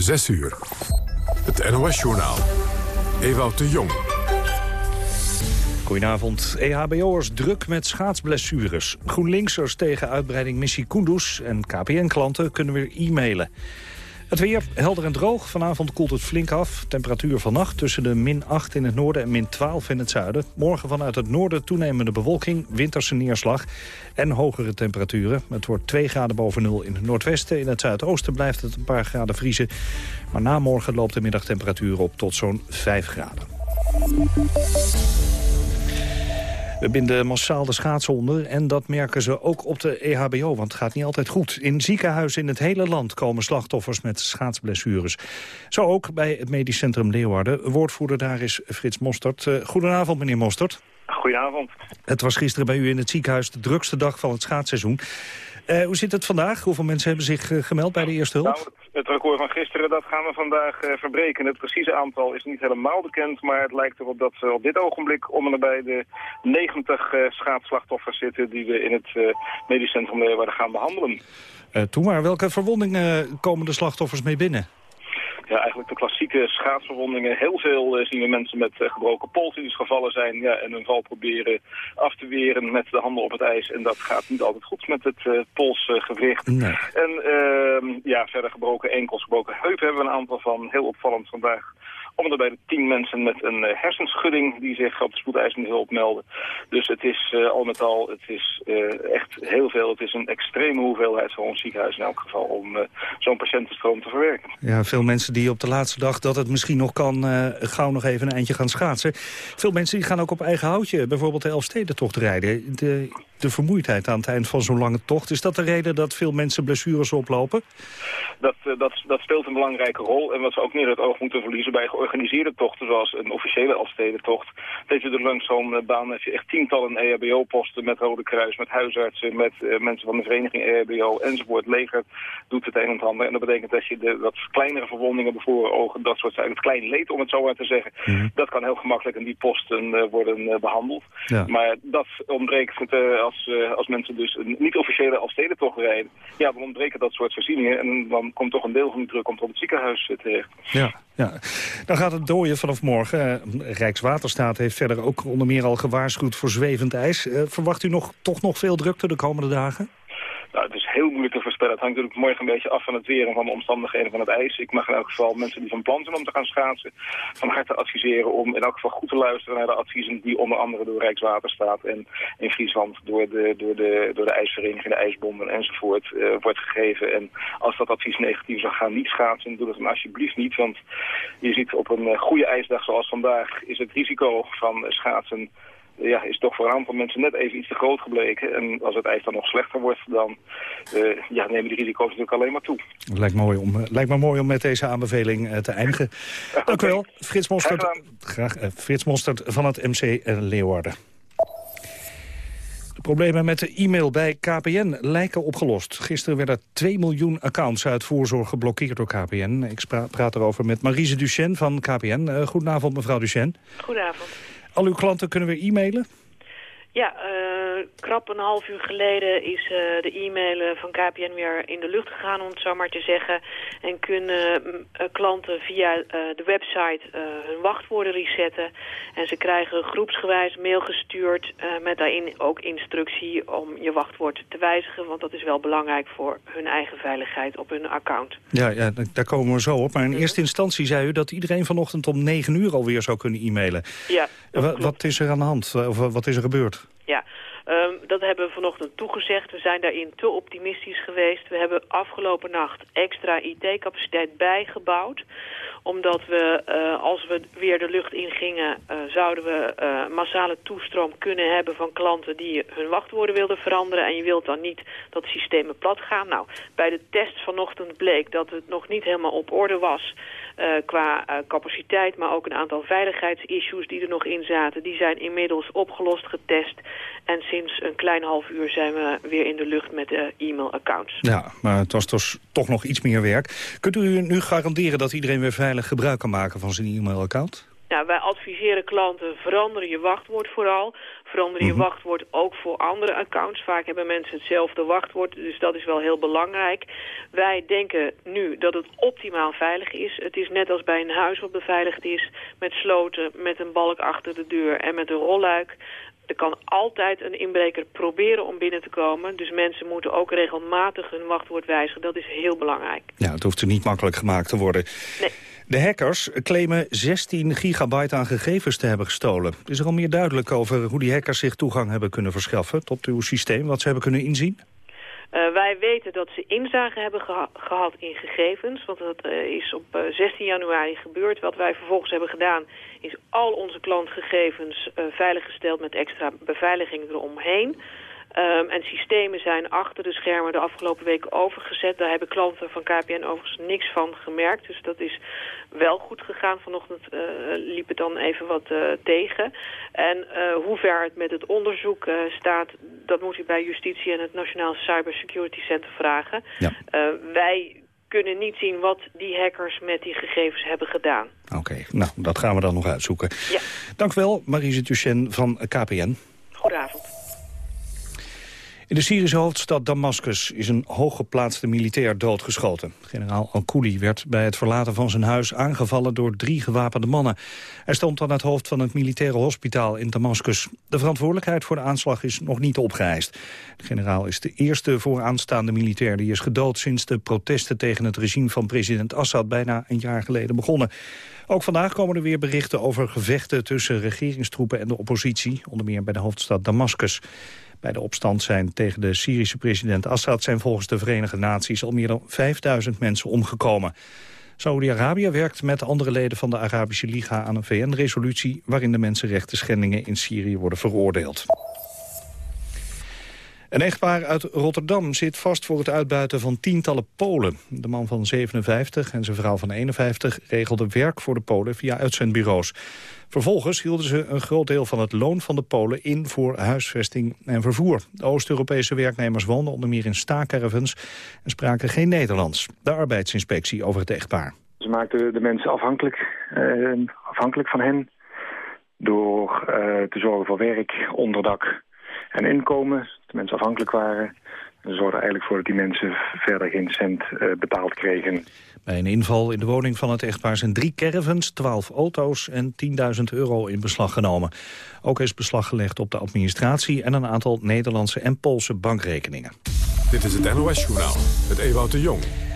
6 uur. Het NOS-journaal. Ewout de Jong. Goedenavond. EHBO'ers druk met schaatsblessures. GroenLinksers tegen uitbreiding missie Kunduz... en KPN-klanten kunnen weer e-mailen. Het weer helder en droog. Vanavond koelt het flink af. Temperatuur vannacht tussen de min 8 in het noorden en min 12 in het zuiden. Morgen vanuit het noorden toenemende bewolking, winterse neerslag en hogere temperaturen. Het wordt 2 graden boven nul in het noordwesten. In het zuidoosten blijft het een paar graden vriezen. Maar na morgen loopt de middagtemperatuur op tot zo'n 5 graden. We binden massaal de schaatsen onder en dat merken ze ook op de EHBO, want het gaat niet altijd goed. In ziekenhuizen in het hele land komen slachtoffers met schaatsblessures. Zo ook bij het medisch centrum Leeuwarden. Woordvoerder daar is Frits Mostert. Uh, goedenavond, meneer Mostert. Goedenavond. Het was gisteren bij u in het ziekenhuis de drukste dag van het schaatsseizoen. Uh, hoe zit het vandaag? Hoeveel mensen hebben zich uh, gemeld bij de eerste hulp? Nou, het, record van gisteren dat gaan we vandaag uh, verbreken. Het precieze aantal is niet helemaal bekend, maar het lijkt erop dat we op dit ogenblik om en nabij de 90 schaatsslachtoffers zitten die we in het medisch centrum Leeuwarden gaan behandelen. toen maar, welke verwondingen komen de slachtoffers mee binnen? Ja, eigenlijk de klassieke schaatsverwondingen. Heel veel uh, zien we mensen met uh, gebroken pols die dus gevallen zijn ja, en hun val proberen af te weren met de handen op het ijs. En dat gaat niet altijd goed met het polsgewricht. Nee. En ehm, ja, verder gebroken enkels, gebroken heupen hebben we een aantal van. Heel opvallend vandaag om bij de tien mensen met een uh, hersenschudding die zich op de spoedeisende hulp melden. Dus het is uh, al met al, het is uh, echt heel veel. Het is een extreme hoeveelheid voor ons ziekenhuis in elk geval om zo'n patiëntenstroom te verwerken. Ja, veel mensen die op de laatste dag dat het misschien nog kan, gauw nog even een eindje gaan schaatsen. Veel mensen die gaan ook op eigen houtje, bijvoorbeeld de Elfstedentocht rijden. De, de vermoeidheid aan het eind van zo'n lange tocht, is dat de reden dat veel mensen blessures oplopen? Dat, dat, dat speelt een belangrijke rol en wat we ook niet uit het oog moeten verliezen bij georganiseerde tochten, zoals een officiële Elfstedentocht. Langs zo'n uh, baan heb je echt tientallen EHBO-posten met Rode Kruis, met huisartsen, met uh, mensen van de vereniging EHBO enzovoort. Leger doet het een en het ander. En dat betekent dat je de wat kleinere verwondingen bijvoorbeeld ogen, dat soort zaken, het klein leed om het zo maar te zeggen, mm -hmm. dat kan heel gemakkelijk in die posten uh, worden behandeld. Ja. Maar dat ontbreekt als, als mensen dus een niet-officiële Elfstedentocht rijden. Ja, dan ontbreken dat soort voorzieningen en dan komt toch een deel van die druk komt op het ziekenhuis terecht. Ja, ja. Dan gaat het dooien vanaf morgen. Rijkswaterstaat heeft verder ook onder meer al gewaarschuwd voor zwevend ijs. verwacht u nog, toch nog veel drukte de komende dagen? Nou, het is heel moeilijk te voorspellen. Het hangt natuurlijk morgen een beetje af van het weer en van de omstandigheden van het ijs. Ik mag in elk geval mensen die van plan zijn om te gaan schaatsen van harte adviseren om in elk geval goed te luisteren naar de adviezen die onder andere door Rijkswaterstaat en in Friesland door de, door de, door de ijsvereniging, de ijsbonden enzovoort uh, wordt gegeven. En als dat advies negatief zou gaan, niet schaatsen, doe dat dan alsjeblieft niet. Want je ziet op een goede ijsdag zoals vandaag is het risico van schaatsen ja, is toch voor een aantal mensen net even iets te groot gebleken. En als het ijs dan nog slechter wordt, dan uh, ja, nemen die risico's natuurlijk alleen maar toe. Lijkt, mooi om, lijkt me mooi om met deze aanbeveling uh, te eindigen. Okay. Dank u wel, Frits Mostert, graag, uh, Frits Mostert van het MC Leeuwarden. De problemen met de e-mail bij KPN lijken opgelost. Gisteren werden 2 miljoen accounts uit voorzorg geblokkeerd door KPN. Ik praat erover met Marise Duchenne van KPN. goedenavond, mevrouw Duchenne. Goedenavond. Al uw klanten kunnen weer e-mailen? Ja, uh, krap een half uur geleden is uh, de e-mail van KPN weer in de lucht gegaan, om het zo maar te zeggen. En kunnen uh, klanten via de website hun wachtwoorden resetten. En ze krijgen groepsgewijs mail gestuurd met daarin ook instructie om je wachtwoord te wijzigen. Want dat is wel belangrijk voor hun eigen veiligheid op hun account. Ja, ja daar komen we zo op. Maar in eerste instantie zei u dat iedereen vanochtend om 9 uur alweer zou kunnen e-mailen. Ja. Wat is er aan de hand? Of wat is er gebeurd? Ja, um, dat hebben we vanochtend toegezegd. We zijn daarin te optimistisch geweest. We hebben afgelopen nacht extra IT-capaciteit bijgebouwd omdat we, uh, als we weer de lucht ingingen, uh, zouden we uh, massale toestroom kunnen hebben van klanten die hun wachtwoorden wilden veranderen. En je wilt dan niet dat systemen plat gaan. Nou, bij de test vanochtend bleek dat het nog niet helemaal op orde was qua capaciteit, maar ook een aantal veiligheidsissues die er nog in zaten. Die zijn inmiddels opgelost, getest. En sinds een klein half uur zijn we weer in de lucht met de e-mail-accounts. Ja, maar het was dus toch nog iets meer werk. Kunt u nu garanderen dat iedereen weer veilig gebruik kan maken van zijn e-mailaccount? Nou, wij adviseren klanten, verander je wachtwoord vooral. Verander je mhm. wachtwoord ook voor andere accounts. Vaak hebben mensen hetzelfde wachtwoord, dus dat is wel heel belangrijk. Wij denken nu dat het optimaal veilig is. Het is net als bij een huis wat beveiligd is, met sloten, met een balk achter de deur en met een rolluik. Er kan altijd een inbreker proberen om binnen te komen. Dus mensen moeten ook regelmatig hun wachtwoord wijzigen. Dat is heel belangrijk. Ja, het hoeft er niet makkelijk gemaakt te worden. Nee. De hackers claimen 16 gigabyte aan gegevens te hebben gestolen. Is er al meer duidelijk over hoe die hackers zich toegang hebben kunnen verschaffen... tot uw systeem, wat ze hebben kunnen inzien? Uh, wij weten dat ze inzage hebben gehad in gegevens, want dat uh, is op uh, eh, 16 januari gebeurd. Wat wij vervolgens hebben gedaan is al onze klantgegevens veiliggesteld met extra beveiliging eromheen. Um, en systemen zijn achter de schermen de afgelopen weken overgezet. Daar hebben klanten van KPN overigens niks van gemerkt. Dus dat is wel goed gegaan. Vanochtend uh, liep het dan even wat uh, tegen. En uh, hoe ver het met het onderzoek staat... dat moet u bij Justitie en het Nationaal Cybersecurity Center vragen. Ja. wij kunnen niet zien wat die hackers met die gegevens hebben gedaan. Oké, nou, dat gaan we dan nog uitzoeken. Ja. Dank u wel, Marise Duchenne van KPN. Goedenavond. In de Syrische hoofdstad Damascus is een hooggeplaatste militair doodgeschoten. Generaal Al-Kouli werd bij het verlaten van zijn huis aangevallen door drie gewapende mannen. Hij stond aan het hoofd van het militaire hospitaal in Damascus. De verantwoordelijkheid voor de aanslag is nog niet opgeëist. De generaal is de eerste vooraanstaande militair die is gedood sinds de protesten tegen het regime van president Assad bijna een jaar geleden begonnen. Ook vandaag komen er weer berichten over gevechten tussen regeringstroepen en de oppositie, onder meer bij de hoofdstad Damascus. Bij de opstand zijn tegen de Syrische president Assad zijn volgens de Verenigde Naties al meer dan 5000 mensen omgekomen. Saudi-Arabië werkt met andere leden van de Arabische Liga aan een VN-resolutie waarin de mensenrechten schendingen in Syrië worden veroordeeld. Een echtpaar uit Rotterdam zit vast voor het uitbuiten van tientallen Polen. De man van 57 en zijn vrouw van 51 regelden werk voor de Polen via uitzendbureaus. Vervolgens hielden ze een groot deel van het loon van de Polen in voor huisvesting en vervoer. De Oost-Europese werknemers woonden onder meer in staakcaravans en spraken geen Nederlands. De arbeidsinspectie over het echtpaar. Ze maakten de mensen afhankelijk, eh, afhankelijk van hen door eh, te zorgen voor werk, onderdak en inkomen. De mensen afhankelijk waren. Ze zorgden eigenlijk voor dat die mensen verder geen cent uh, betaald kregen. Bij een inval in de woning van het echtpaar zijn drie caravans, 12 auto's en 10.000 euro in beslag genomen. Ook is beslag gelegd op de administratie en een aantal Nederlandse en Poolse bankrekeningen. Dit is het NOS-journaal met Ewout de Jong.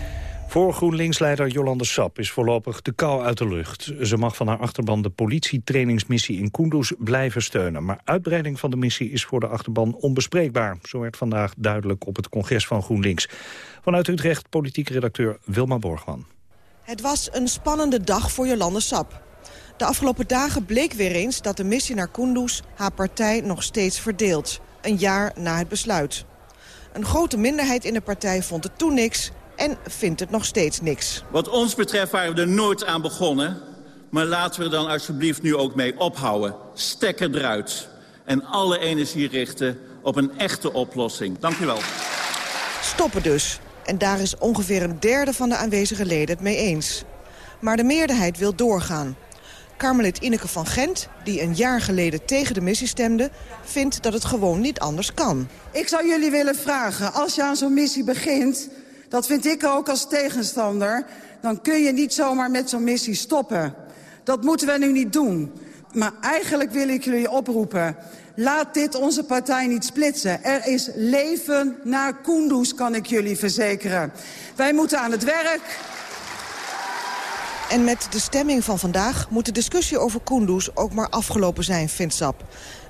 Voor GroenLinks-leider Jolande Sap is voorlopig de kou uit de lucht. Ze mag van haar achterban de politietrainingsmissie in Kunduz blijven steunen. Maar uitbreiding van de missie is voor de achterban onbespreekbaar. Zo werd vandaag duidelijk op het congres van GroenLinks. Vanuit Utrecht politieke redacteur Wilma Borgman. Het was een spannende dag voor Jolande Sap. De afgelopen dagen bleek weer eens dat de missie naar Kunduz haar partij nog steeds verdeelt. Een jaar na het besluit. Een grote minderheid in de partij vond het toen niks en vindt het nog steeds niks. Wat ons betreft waren we er nooit aan begonnen. Maar laten we er dan alsjeblieft nu ook mee ophouden. Stekker eruit. En alle energie richten op een echte oplossing. Dank u wel. Stoppen dus. En daar is ongeveer een derde van de aanwezige leden het mee eens. Maar de meerderheid wil doorgaan. Karmelit Ineke van Gent, die een jaar geleden tegen de missie stemde... vindt dat het gewoon niet anders kan. Ik zou jullie willen vragen, als je aan zo'n missie begint... Dat vind ik ook als tegenstander. Dan kun je niet zomaar met zo'n missie stoppen. Dat moeten we nu niet doen. Maar eigenlijk wil ik jullie oproepen. Laat dit onze partij niet splitsen. Er is leven naar Kunduz, kan ik jullie verzekeren. Wij moeten aan het werk. En met de stemming van vandaag moet de discussie over Kunduz ook maar afgelopen zijn, vindt Sap.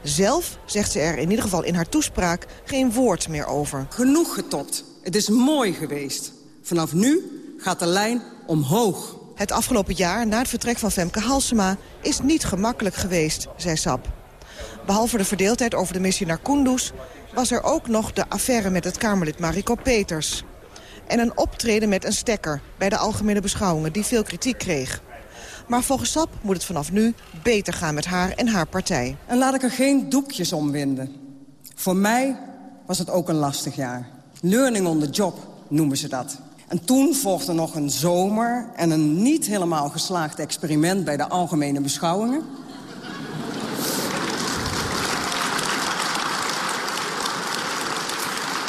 Zelf zegt ze er in ieder geval in haar toespraak geen woord meer over. Genoeg getopt. Het is mooi geweest. Vanaf nu gaat de lijn omhoog. Het afgelopen jaar, na het vertrek van Femke Halsema... is niet gemakkelijk geweest, zei Sap. Behalve de verdeeldheid over de missie naar Kunduz... was er ook nog de affaire met het Kamerlid Mariko Peters. En een optreden met een stekker bij de algemene beschouwingen... die veel kritiek kreeg. Maar volgens Sap moet het vanaf nu beter gaan met haar en haar partij. En laat ik er geen doekjes om winden. Voor mij was het ook een lastig jaar. Learning on the job noemen ze dat. En toen volgde nog een zomer en een niet helemaal geslaagd experiment... bij de algemene beschouwingen.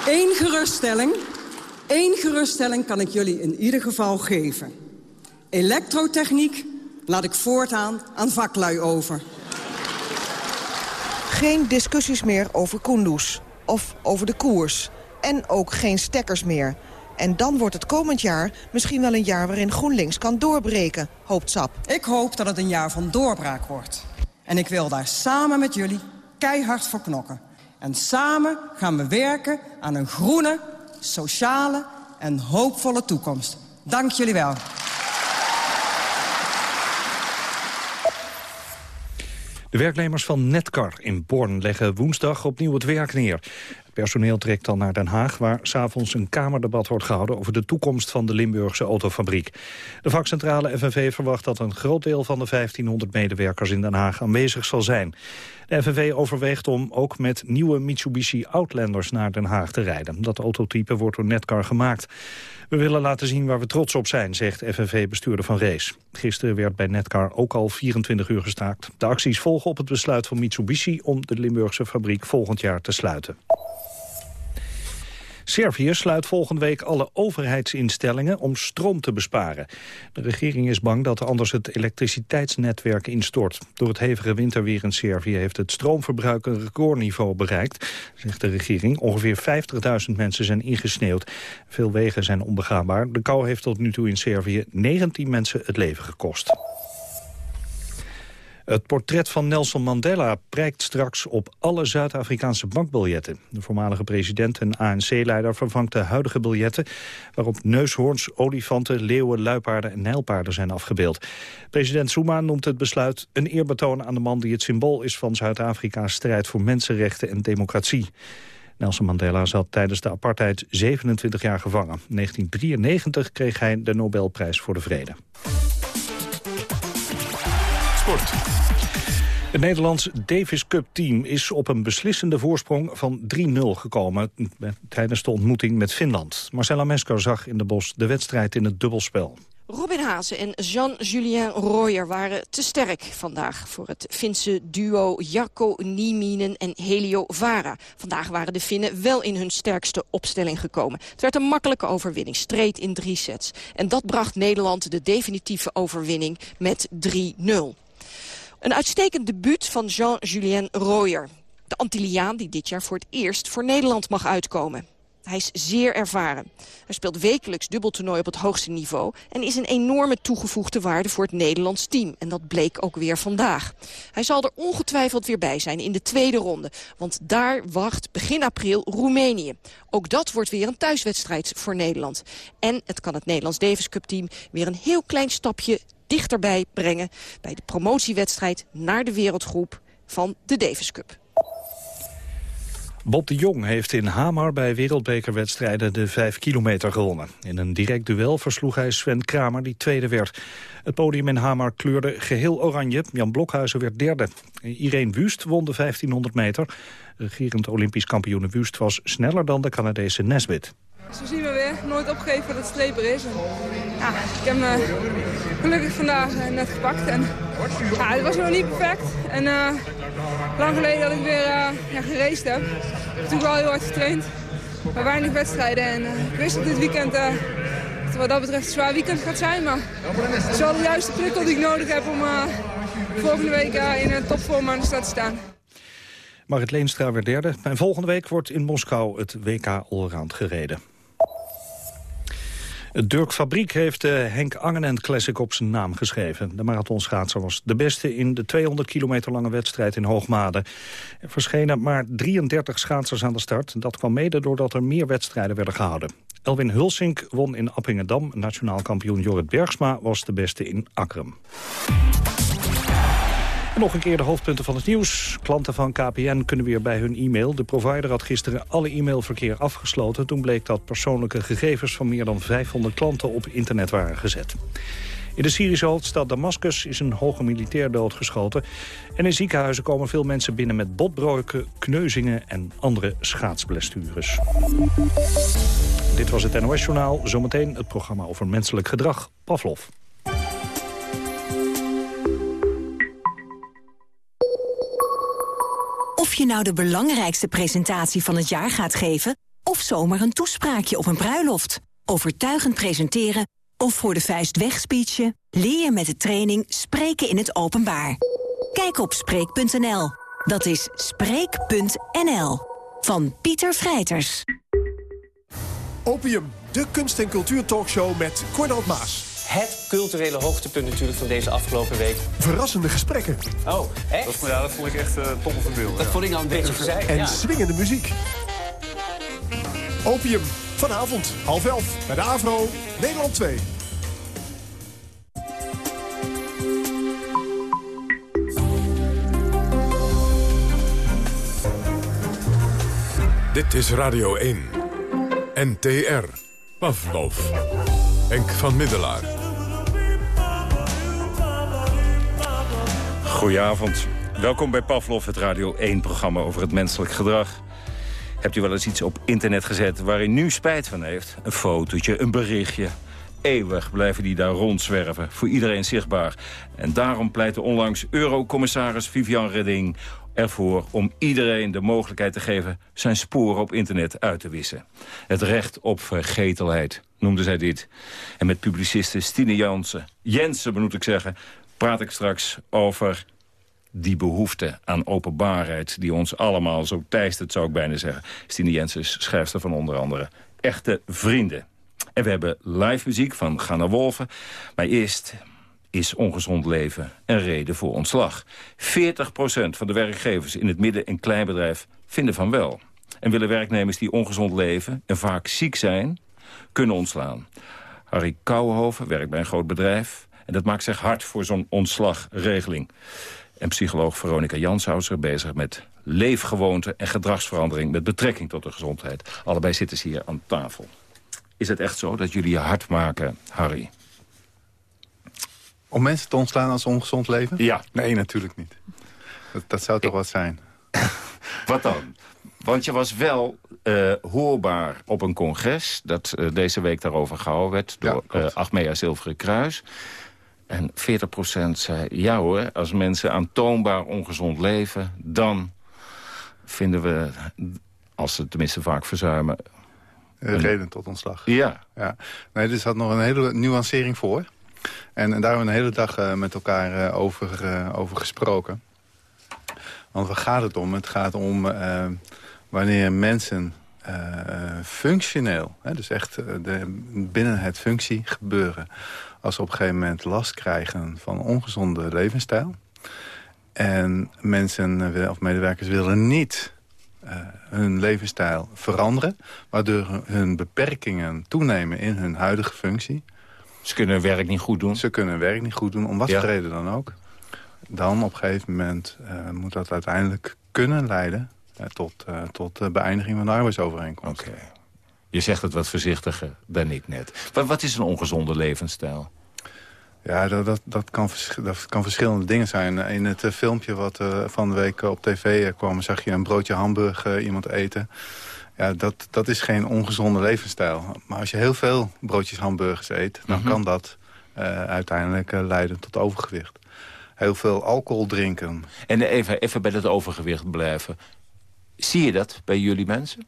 Eén geruststelling, één geruststelling kan ik jullie in ieder geval geven. Elektrotechniek laat ik voortaan aan vaklui over. Geen discussies meer over Kunduz of over de koers. En ook geen stekkers meer. En dan wordt het komend jaar misschien wel een jaar waarin GroenLinks kan doorbreken, hoopt Sap. Ik hoop dat het een jaar van doorbraak wordt. En ik wil daar samen met jullie keihard voor knokken. En samen gaan we werken aan een groene, sociale en hoopvolle toekomst. Dank jullie wel. De werknemers van Netcar in Born leggen woensdag opnieuw het werk neer. Personeel trekt dan naar Den Haag... waar s'avonds een kamerdebat wordt gehouden... over de toekomst van de Limburgse autofabriek. De vakcentrale FNV verwacht dat een groot deel van de 1500 medewerkers in Den Haag aanwezig zal zijn. De FNV overweegt om ook met nieuwe Mitsubishi Outlanders naar Den Haag te rijden. Dat autotype wordt door Netcar gemaakt. We willen laten zien waar we trots op zijn, zegt FNV-bestuurder van Race. Gisteren werd bij Netcar ook al 24 uur gestaakt. De acties volgen op het besluit van Mitsubishi om de Limburgse fabriek volgend jaar te sluiten. Servië sluit volgende week alle overheidsinstellingen om stroom te besparen. De regering is bang dat anders het elektriciteitsnetwerk instort. Door het hevige winterweer in Servië heeft het stroomverbruik een recordniveau bereikt, zegt de regering. Ongeveer 50.000 mensen zijn ingesneeuwd. Veel wegen zijn onbegaanbaar. De kou heeft tot nu toe in Servië 19 mensen het leven gekost. Het portret van Nelson Mandela prijkt straks op alle Zuid-Afrikaanse bankbiljetten. De voormalige president en ANC-leider vervangt de huidige biljetten... waarop neushoorns, olifanten, leeuwen, luipaarden en nijlpaarden zijn afgebeeld. President Zuma noemt het besluit een eerbetoon aan de man... die het symbool is van Zuid-Afrika's strijd voor mensenrechten en democratie. Nelson Mandela zat tijdens de apartheid 27 jaar gevangen. In 1993 kreeg hij de Nobelprijs voor de Vrede. Sport. Het Nederlands Davis Cup team is op een beslissende voorsprong van 3-0 gekomen tijdens de ontmoeting met Finland. Marcella Mesker zag in de bos de wedstrijd in het dubbelspel. Robin Haase en Jean-Julien Royer waren te sterk vandaag... voor het Finse duo Jarko Nieminen en Helio Vara. Vandaag waren de Finnen wel in hun sterkste opstelling gekomen. Het werd een makkelijke overwinning, streed in drie sets. En dat bracht Nederland de definitieve overwinning met 3-0. Een uitstekend debuut van Jean-Julien Royer. De Antilliaan die dit jaar voor het eerst voor Nederland mag uitkomen. Hij is zeer ervaren. Hij speelt wekelijks dubbeltoernooi op het hoogste niveau... en is een enorme toegevoegde waarde voor het Nederlands team. En dat bleek ook weer vandaag. Hij zal er ongetwijfeld weer bij zijn in de tweede ronde. Want daar wacht begin april Roemenië. Ook dat wordt weer een thuiswedstrijd voor Nederland. En het kan het Nederlands Davis Cup team weer een heel klein stapje dichterbij brengen... bij de promotiewedstrijd naar de wereldgroep van de Davis Cup. Bob de Jong heeft in Hamar bij wereldbekerwedstrijden de 5 kilometer gewonnen. In een direct duel versloeg hij Sven Kramer, die tweede werd. Het podium in Hamar kleurde geheel oranje. Jan Blokhuizen werd derde. Irene Wust won de 1500 meter. Regerend Olympisch kampioen Wust was sneller dan de Canadese Nesbit. Zo zien we weer. Nooit opgegeven dat het streper is. En, ja, ik heb me gelukkig vandaag eh, net gepakt. En, ja, het was nog niet perfect. En uh, lang geleden dat ik weer uh, ja, heb. Ik wel heel hard getraind. Maar weinig wedstrijden. En ik wist dat dit weekend wat dat betreft een zwaar weekend gaat zijn. Maar het is wel de juiste prikkel die ik nodig heb om volgende week in een topvorm aan de stad te staan. Marit Leenstra werd derde. En volgende week wordt in Moskou het WK Allround gereden. Dirk Fabriek heeft de Henk Angenent Classic op zijn naam geschreven. De marathonschaatser was de beste in de 200 kilometer lange wedstrijd in Hoogmade. Er verschenen maar 33 schaatsers aan de start. Dat kwam mede doordat er meer wedstrijden werden gehouden. Elwin Hulsink won in Appingedam. Nationaal kampioen Jorrit Bergsma was de beste in Akrum nog een keer de hoofdpunten van het nieuws. Klanten van KPN kunnen weer bij hun e-mail. De provider had gisteren alle e-mailverkeer afgesloten. Toen bleek dat persoonlijke gegevens van meer dan 500 klanten op internet waren gezet. In de Syrische hoofdstad Damascus is een hoge militair doodgeschoten. En in ziekenhuizen komen veel mensen binnen met botbreuken, kneuzingen en andere schaatsblessures. Dit was het NOS-journaal. Zometeen het programma over menselijk gedrag. Pavlov. Je nou de belangrijkste presentatie van het jaar gaat geven... of zomaar een toespraakje op een bruiloft. Overtuigend presenteren of voor de vuist wegspeechen... leer je met de training Spreken in het Openbaar. Kijk op Spreek.nl. Dat is Spreek.nl. Van Pieter Vrijters. Opium, de kunst- en cultuurtalkshow met Cornald Maas. Het culturele hoogtepunt natuurlijk van deze afgelopen week. Verrassende gesprekken. Oh, echt? Dat, ja, dat vond ik echt uh, top of de Dat vond ik nou een beetje verzeild. En ja. swingende muziek. Opium, vanavond, half elf, bij de AVRO, Nederland 2. Dit is Radio 1. NTR. Pavlov. Henk van Middelaar. Goedenavond. Welkom bij Pavlov, het Radio 1-programma over het menselijk gedrag. Hebt u wel eens iets op internet gezet waar u nu spijt van heeft? Een fotootje, een berichtje. Eeuwig blijven die daar rondzwerven, voor iedereen zichtbaar. En daarom pleitte onlangs Eurocommissaris Vivian Redding ervoor om iedereen de mogelijkheid te geven zijn sporen op internet uit te wissen. Het recht op vergetelheid, noemde zij dit. En met publiciste Stine Jansen, Jensen moet ik zeggen, praat ik straks over die behoefte aan openbaarheid... die ons allemaal zo teistert, zou ik bijna zeggen. Stine Jensen is schrijfster van onder andere Echte Vrienden. En we hebben live muziek van Ganna Wolven. Maar eerst is ongezond leven een reden voor ontslag. 40% van de werkgevers in het midden- en kleinbedrijf vinden van wel. En willen werknemers die ongezond leven en vaak ziek zijn, kunnen ontslaan. Harry Kouwenhoven werkt bij een groot bedrijf... en dat maakt zich hard voor zo'n ontslagregeling. En psycholoog Veronica Janshouser er bezig met leefgewoonten en gedragsverandering... met betrekking tot de gezondheid. Allebei zitten ze hier aan tafel. Is het echt zo dat jullie je hard maken, Harry? Om mensen te ontslaan als ongezond leven? Ja. Nee, natuurlijk niet. Dat, dat zou toch wat zijn. Wat dan? Want je was wel uh, hoorbaar op een congres... dat uh, deze week daarover gehouden werd door ja, uh, Achmea Zilveren Kruis. En 40% zei, ja hoor, als mensen aantoonbaar ongezond leven... dan vinden we, als ze tenminste vaak verzuimen... Een reden tot ontslag. Ja. ja. Nee, er zat nog een hele nuancering voor. En, en daar hebben we een hele dag met elkaar over, over gesproken. Want waar gaat het om? Het gaat om wanneer mensen functioneel... Hè, dus echt de, binnen het functie gebeuren... als ze op een gegeven moment last krijgen van ongezonde levensstijl... en mensen of medewerkers willen niet hun levensstijl veranderen... waardoor hun beperkingen toenemen in hun huidige functie... Ze kunnen hun werk niet goed doen? Ze kunnen hun werk niet goed doen, om wat ja. voor reden dan ook. Dan op een gegeven moment uh, moet dat uiteindelijk kunnen leiden... Uh, tot, uh, tot de beëindiging van de arbeidsovereenkomst. Oké. Okay. Je zegt het wat voorzichtiger dan ik net. Wat, wat is een ongezonde levensstijl? Ja, dat, dat, dat, kan, dat kan verschillende dingen zijn. In het filmpje wat van de week op tv kwam... zag je een broodje hamburger iemand eten... Ja, dat, dat is geen ongezonde levensstijl. Maar als je heel veel broodjes hamburgers eet... dan mm -hmm. kan dat uh, uiteindelijk leiden tot overgewicht. Heel veel alcohol drinken. En even, even bij dat overgewicht blijven. Zie je dat bij jullie mensen?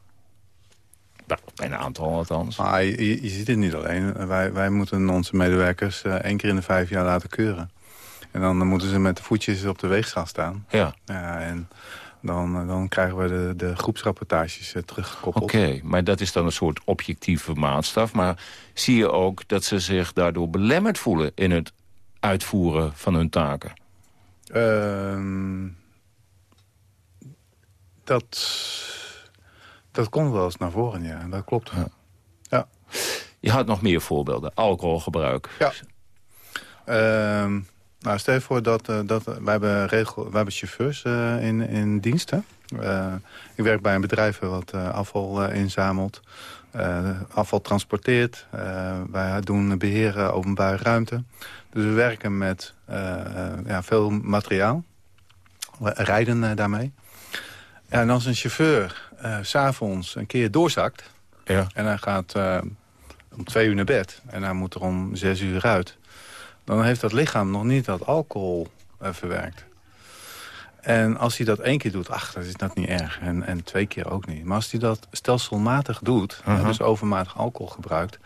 Nou, bij een aantal althans. Maar je, je ziet het niet alleen. Wij, wij moeten onze medewerkers uh, één keer in de vijf jaar laten keuren. En dan moeten ze met de voetjes op de weegschaal staan. Ja. ja en dan, dan krijgen we de, de groepsrapportages uh, teruggekoppeld. Oké, okay, maar dat is dan een soort objectieve maatstaf. Maar zie je ook dat ze zich daardoor belemmerd voelen... in het uitvoeren van hun taken? Uh, dat, dat komt wel eens naar voren, ja. Dat klopt. Ja. ja. Je had nog meer voorbeelden. Alcoholgebruik. Ja. Uh, nou, stel je voor dat, uh, dat wij, hebben regel, wij hebben chauffeurs uh, in, in dienst. Hè? Uh, ik werk bij een bedrijf wat afval inzamelt, afval transporteert. wij doen beheren openbare ruimte. Dus we werken met ja, veel materiaal. We rijden daarmee. Ja, en als een chauffeur s s'avonds een keer doorzakt... Ja. En hij gaat uh, om twee uur naar bed. En hij moet er om zes uur uit. Dan heeft dat lichaam nog niet dat alcohol uh, verwerkt. En als hij dat één keer doet, ach, dat is dat niet erg. En, en twee keer ook niet. Maar als hij dat stelselmatig doet, -huh. dus overmatig alcohol gebruikt...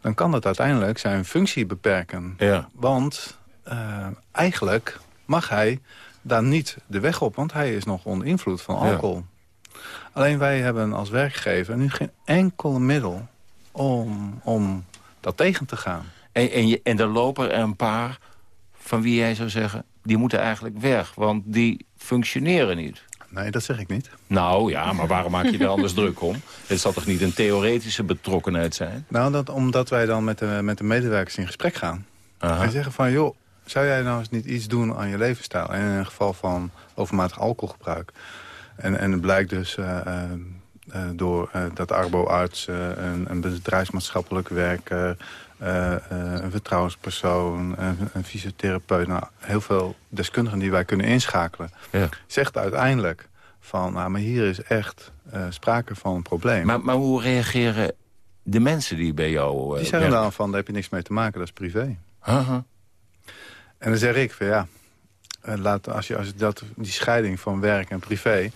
dan kan dat uiteindelijk zijn functie beperken. Ja. Want eigenlijk mag hij daar niet de weg op. Want hij is nog onder invloed van alcohol. Ja. Alleen wij hebben als werkgever nu geen enkel middel om, om dat tegen te gaan. En, en, je, en er lopen er een paar van wie jij zou zeggen... die moeten eigenlijk weg, want die functioneren niet. Nee, dat zeg ik niet. Nou ja, maar waarom maak je er anders druk om? Het zal toch niet een theoretische betrokkenheid zijn? Nou, dat, omdat wij dan met de, met de medewerkers in gesprek gaan. Aha. En zeggen van, joh, zou jij nou eens niet iets doen aan je levensstijl? En in een geval van overmatig alcoholgebruik. En, en het blijkt dus uh, uh, door uh, dat arbo-arts, een, een bedrijfsmaatschappelijk werker... een vertrouwenspersoon, een, een fysiotherapeut... Nou, heel veel deskundigen die wij kunnen inschakelen... Ja. zegt uiteindelijk van, nou, maar hier is echt sprake van een probleem. Maar, maar hoe reageren de mensen die bij jou Die zeggen dan van, daar heb je niks mee te maken, dat is privé. -huh. En dan zeg ik van ja, laat, als je, als je dat, die scheiding van werk en privé...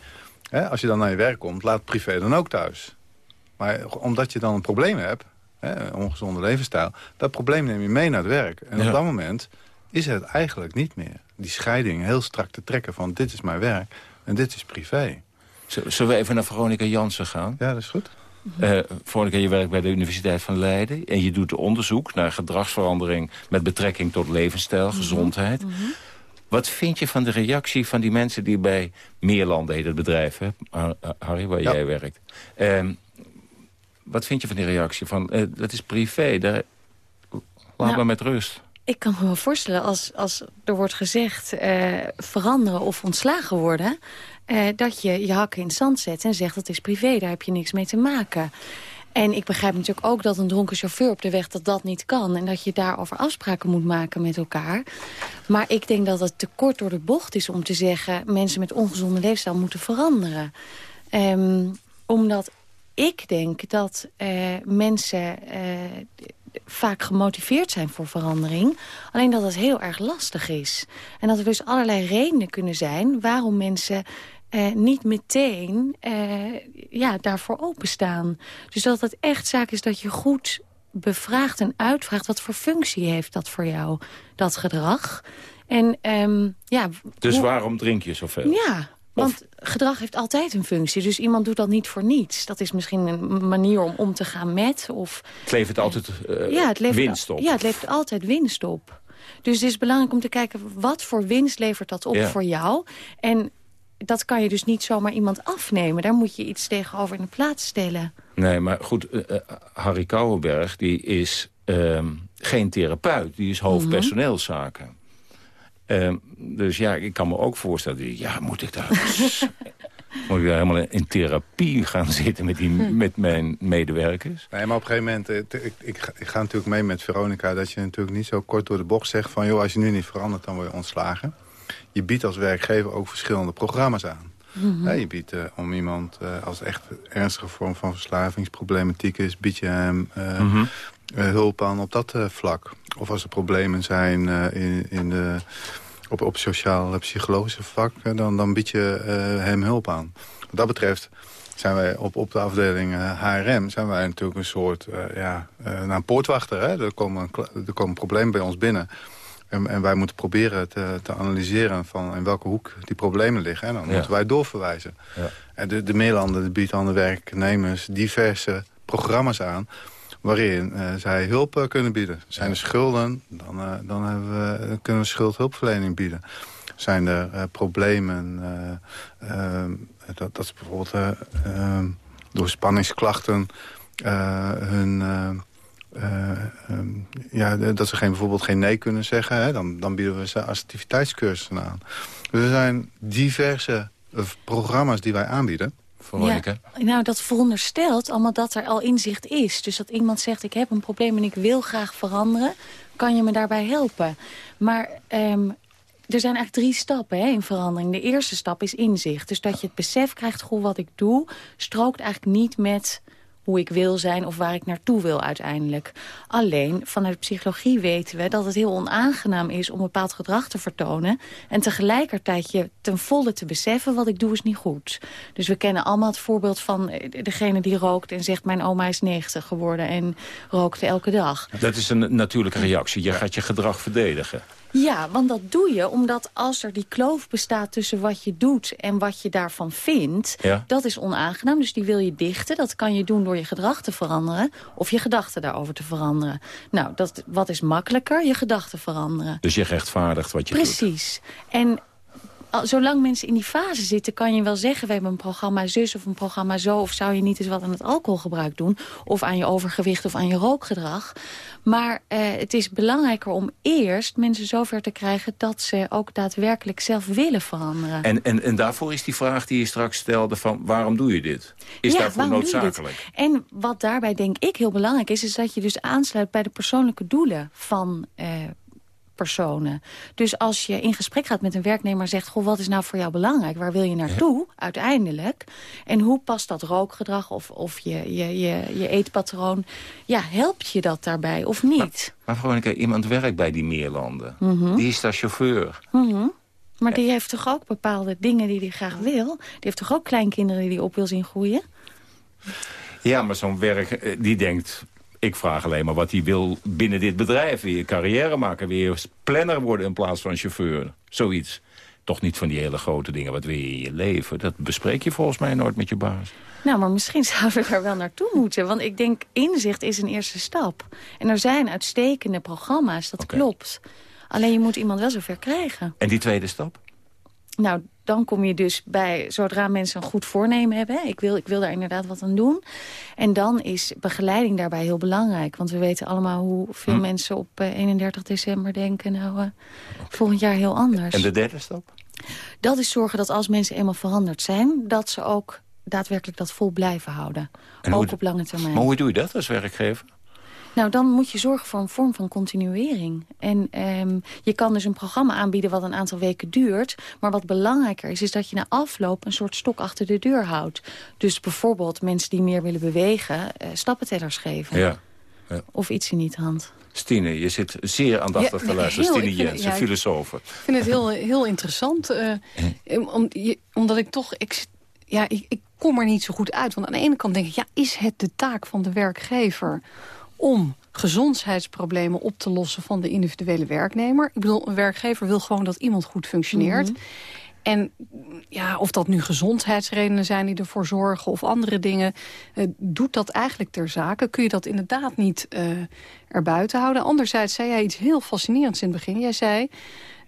Hè, als je dan naar je werk komt, laat privé dan ook thuis. Maar omdat je dan een probleem hebt, hè, een ongezonde levensstijl... dat probleem neem je mee naar het werk. En ja. op dat moment is het eigenlijk niet meer. Die scheiding heel strak te trekken van dit is mijn werk en dit is privé. Zullen we even naar Veronica Jansen gaan? Ja, dat is goed. Uh, vorige keer je werkt bij de Universiteit van Leiden... en je doet onderzoek naar gedragsverandering... met betrekking tot levensstijl, -hmm. gezondheid. Mm -hmm. Wat vind je van de reactie van die mensen die bij Meerlanden... heet het bedrijf, hè? Harry, waar ja. jij werkt. Uh, wat vind je van die reactie? Van, uh, dat is privé, daar, laat nou, maar met rust. Ik kan me wel voorstellen, als, als er wordt gezegd... veranderen of ontslagen worden... Uh, dat je je hakken in het zand zet en zegt dat is privé, daar heb je niks mee te maken. En ik begrijp natuurlijk ook dat een dronken chauffeur op de weg dat dat niet kan. En dat je daarover afspraken moet maken met elkaar. Maar ik denk dat het te kort door de bocht is om te zeggen... mensen met ongezonde leefstijl moeten veranderen. Um, omdat ik denk dat uh, mensen uh, vaak gemotiveerd zijn voor verandering. Alleen dat het heel erg lastig is. En dat er dus allerlei redenen kunnen zijn waarom mensen uh, niet meteen uh, ja, daarvoor openstaan. Dus dat het echt zaak is dat je goed bevraagt en uitvraagt... wat voor functie heeft dat voor jou, dat gedrag. En, um, ja, dus hoe... waarom drink je zoveel? Ja, want gedrag heeft altijd een functie. Dus iemand doet dat niet voor niets. Dat is misschien een manier om om te gaan met. Of, het levert altijd uh, ja, het levert, winst op. Ja, het levert altijd winst op. Dus het is belangrijk om te kijken... wat voor winst levert dat op ja. voor jou? En dat kan je dus niet zomaar iemand afnemen. Daar moet je iets tegenover in de plaats stellen. Nee, maar goed, uh, Harry Kouwenberg die is uh, geen therapeut. Die is hoofdpersoneelszaken. Mm -hmm. dus ja, ik kan me ook voorstellen... Ja, moet ik daar... moet ik daar helemaal in therapie gaan zitten met, die, hm. met mijn medewerkers? Nee, maar op een gegeven moment... Ik, ik, ik, ga, ik ga natuurlijk mee met Veronica... dat je natuurlijk niet zo kort door de bocht zegt van... joh, als je nu niet verandert, dan word je ontslagen je biedt als werkgever ook verschillende programma's aan. Mm -hmm. ja, je biedt uh, om iemand, uh, als echt ernstige vorm van verslavingsproblematiek is... bied je hem uh, mm -hmm. hulp aan op dat vlak. Of als er problemen zijn in, in de, op, op sociaal-psychologische vlak... dan, dan bied je hem hulp aan. Wat dat betreft zijn wij op, op de afdeling HRM... zijn wij natuurlijk een soort ja, een poortwachter. Hè? Er, komen, er komen problemen bij ons binnen... En, en, wij moeten proberen te, te, analyseren van in welke hoek die problemen liggen. En dan ja. moeten wij doorverwijzen. Ja. En de, de aan de werknemers diverse programma's aan waarin uh, zij hulp uh, kunnen bieden. Zijn ja. er schulden, dan, uh, dan hebben we, kunnen we schuldhulpverlening bieden. Zijn er problemen, dat, dat is bijvoorbeeld door spanningsklachten hun uh, um, ja, dat ze geen, bijvoorbeeld geen nee kunnen zeggen... Hè, dan, dan bieden we ze assertiviteitscursussen aan. Dus er zijn diverse uh, programma's die wij aanbieden. Ja, nou, dat veronderstelt allemaal dat er al inzicht is. Dus dat iemand zegt, ik heb een probleem en ik wil graag veranderen. Kan je me daarbij helpen? Maar um, er zijn eigenlijk drie stappen hè, in verandering. De eerste stap is inzicht. Dus dat je het besef krijgt, goh, wat ik doe... strookt eigenlijk niet met hoe ik wil zijn of waar ik naartoe wil uiteindelijk. Alleen, vanuit psychologie weten we dat het heel onaangenaam is... om bepaald gedrag te vertonen... en tegelijkertijd je ten volle te beseffen... wat ik doe is niet goed. Dus we kennen allemaal het voorbeeld van eh, degene die rookt... en zegt mijn oma is 90 geworden en rookte elke dag. Dat is een natuurlijke reactie. Je gaat je gedrag verdedigen. Ja, want dat doe je omdat als er die kloof bestaat tussen wat je doet en wat je daarvan vindt, Ja. dat is onaangenaam. Dus die wil je dichten. Dat kan je doen door je gedrag te veranderen of je gedachten daarover te veranderen. Nou, dat, wat is makkelijker? Je gedachten veranderen. Dus je rechtvaardigt wat je doet. Precies. En zolang mensen in die fase zitten, kan je wel zeggen... we hebben een programma zus of een programma zo... of zou je niet eens wat aan het alcoholgebruik doen... of aan je overgewicht of aan je rookgedrag. Maar eh, het is belangrijker om eerst mensen zover te krijgen... dat ze ook daadwerkelijk zelf willen veranderen. En, en, en daarvoor is die vraag die je straks stelde van waarom doe je dit? Is Ja, daarvoor noodzakelijk? En wat daarbij denk ik heel belangrijk is... is dat je dus aansluit bij de persoonlijke doelen van eh, personen. Dus als je in gesprek gaat met een werknemer en zegt... Goh, wat is nou voor jou belangrijk? Waar wil je naartoe uiteindelijk? En hoe past dat rookgedrag of, of je, je, je, je eetpatroon? Ja, helpt je dat daarbij of niet? Maar Veronica, iemand werkt bij die meerlanden. Mhm. Die is daar chauffeur. Mhm. Maar die heeft toch ook bepaalde dingen die hij graag wil? Die heeft toch ook kleinkinderen die hij op wil zien groeien? Ja, maar zo'n werk, eh, die denkt... Ik vraag alleen maar wat hij wil binnen dit bedrijf. Weer carrière maken, weer planner worden in plaats van chauffeur. Zoiets. Toch niet van die hele grote dingen. Wat wil je in je leven? Dat bespreek je volgens mij nooit met je baas. Nou, maar misschien zouden we daar wel naartoe moeten. Want ik denk, inzicht is een eerste stap. En er zijn uitstekende programma's, dat klopt. Alleen je moet iemand wel zover krijgen. En die tweede stap? Nou, dan kom je dus bij, zodra mensen een goed voornemen hebben... Hè, ik, wil, ik wil daar inderdaad wat aan doen. En dan is begeleiding daarbij heel belangrijk. Want we weten allemaal hoe veel Hm. mensen op eh, 31 december denken... nou, eh, volgend jaar heel anders. En de derde stap? Dat is zorgen dat als mensen eenmaal veranderd zijn... dat ze ook daadwerkelijk dat vol blijven houden. En ook hoe- op lange termijn. Maar hoe doe je dat als werkgever? Nou, dan moet je zorgen voor een vorm van continuering. En ehm, je kan dus een programma aanbieden wat een aantal weken duurt. Maar wat belangrijker is, is dat je na afloop een soort stok achter de deur houdt. Dus bijvoorbeeld mensen die meer willen bewegen, eh, stappentellers geven. Ja. ja. Of iets in die hand. Stine, je zit zeer aandachtig Ja, te luisteren. heel, Stine ik vind- Jens, ja, filosoof. Ik vind het heel, heel interessant. eh, om, je- omdat ik toch... Ik, ja, ik, ik kom er niet zo goed uit. Want aan de ene kant denk ik... Ja, is het de taak van de werkgever... om gezondheidsproblemen op te lossen van de individuele werknemer? Ik bedoel, een werkgever wil gewoon dat iemand goed functioneert. Mhm. En ja, of dat nu gezondheidsredenen zijn die ervoor zorgen... of andere dingen, eh, doet dat eigenlijk ter zake? Kun je dat inderdaad niet eh erbuiten houden? Anderzijds zei jij iets heel fascinerends in het begin. Jij zei,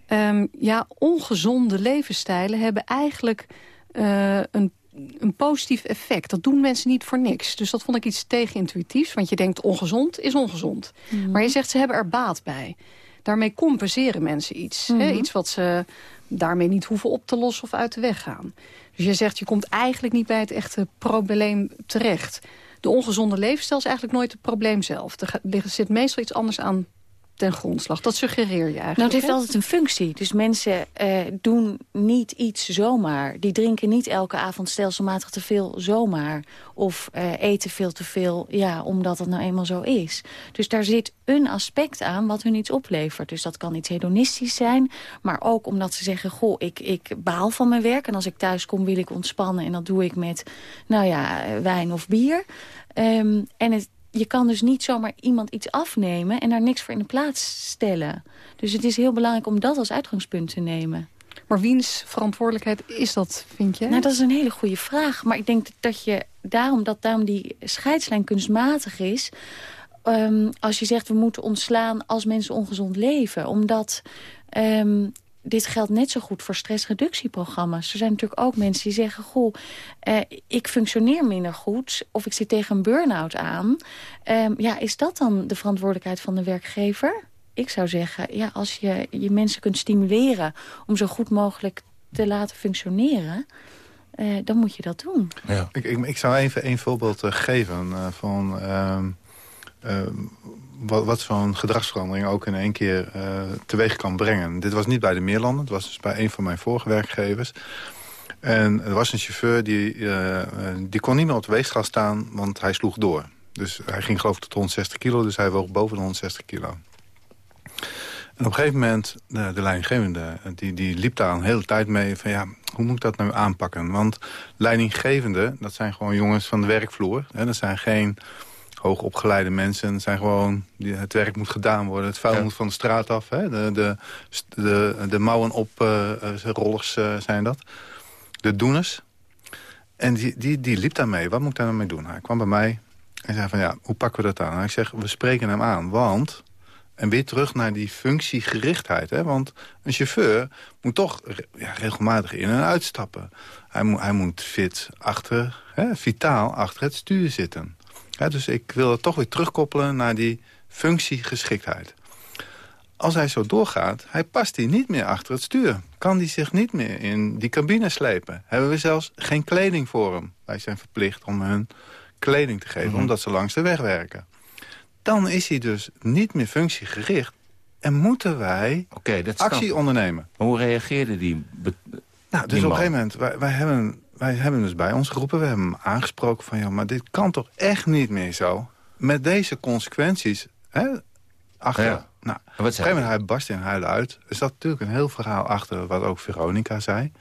ehm, ja, ongezonde levensstijlen hebben eigenlijk eh, een een positief effect. Dat doen mensen niet voor niks. Dus dat vond ik iets tegenintuïtiefs. Want je denkt ongezond is ongezond. Mhm. Maar je zegt ze hebben er baat bij. Daarmee compenseren mensen iets. Hè? Mhm. Iets wat ze daarmee niet hoeven op te lossen of uit de weg gaan. Dus je zegt je komt eigenlijk niet bij het echte probleem terecht. De ongezonde levensstijl is eigenlijk nooit het probleem zelf. Er er zit meestal iets anders aan ten grondslag. Dat suggereer je eigenlijk. Nou, het heeft hè? altijd een functie. Dus mensen eh, doen niet iets zomaar. Die drinken niet elke avond stelselmatig te veel zomaar. Of eh, eten veel te veel, ja, omdat het nou eenmaal zo is. Dus daar zit een aspect aan wat hun iets oplevert. Dus dat kan iets hedonistisch zijn. Maar ook omdat ze zeggen, goh, ik, ik baal van mijn werk. En als ik thuis kom wil ik ontspannen. En dat doe ik met, nou ja, eh, wijn of bier. Ehm, en het, je kan dus niet zomaar iemand iets afnemen en daar niks voor in de plaats stellen. Dus het is heel belangrijk om dat als uitgangspunt te nemen. Maar wiens verantwoordelijkheid is dat, vind je? Nou, dat is een hele goede vraag. Maar ik denk dat je daarom, dat daarom die scheidslijn kunstmatig is... ehm, als je zegt we moeten ontslaan als mensen ongezond leven. Omdat ehm, dit geldt net zo goed voor stressreductieprogramma's. Er zijn natuurlijk ook mensen die zeggen... goh, eh, ik functioneer minder goed of ik zit tegen een burn-out aan. Ehm, ja, is dat dan de verantwoordelijkheid van de werkgever? Ik zou zeggen, ja, als je je mensen kunt stimuleren... om zo goed mogelijk te laten functioneren... eh, dan moet je dat doen. Ja. Ik, ik, ik zou even een voorbeeld eh, geven eh, van ehm, ehm, wat, wat zo'n gedragsverandering ook in één keer eh, teweeg kan brengen. Dit was niet bij de Meerlanden, het was dus bij een van mijn vorige werkgevers. En er was een chauffeur die, uh, die kon niet meer op de weegschaal staan, want hij sloeg door. Dus hij ging geloof ik tot 160 kilo, dus hij woog boven de 160 kilo. En op een gegeven moment, de, de leidinggevende, die, die liep daar een hele tijd mee... van ja, hoe moet ik dat nou aanpakken? Want leidinggevende, dat zijn gewoon jongens van de werkvloer. Hè? Dat zijn geen hoogopgeleide mensen. Zijn gewoon, die, het werk moet gedaan worden. Het vuil moet van de straat af. Hè? De, de, de, de mouwen op uh, rollers uh, zijn dat. De doeners. En die, die, die liep daarmee. Wat moet ik daar nou mee doen? Hij kwam bij mij en zei van ja, hoe pakken we dat aan? En ik zeg, we spreken hem aan, want... En weer terug naar die functiegerichtheid. Hè? Want een chauffeur moet toch ja, regelmatig in en uitstappen. Hij, moet, hij moet fit achter, hè, vitaal achter het stuur zitten. Dus ik wil het toch weer terugkoppelen naar die functiegeschiktheid. Als hij zo doorgaat, hij past hij niet meer achter het stuur. Kan hij zich niet meer in die cabine slepen. Hebben we zelfs geen kleding voor hem. Wij zijn verplicht om hun kleding te geven, mhm. omdat ze langs de weg werken. Dan is hij dus niet meer functiegericht. En moeten wij actie ondernemen. Maar hoe reageerde die Nou, dus op een gegeven moment, wij, wij, hebben, wij hebben dus bij ons geroepen... we hebben hem aangesproken van... ja, maar dit kan toch echt niet meer zo? Met deze consequenties, hè? Achter, ja. nou, op een gegeven moment, hij barst in huilen uit. Er zat natuurlijk een heel verhaal achter wat ook Veronica zei.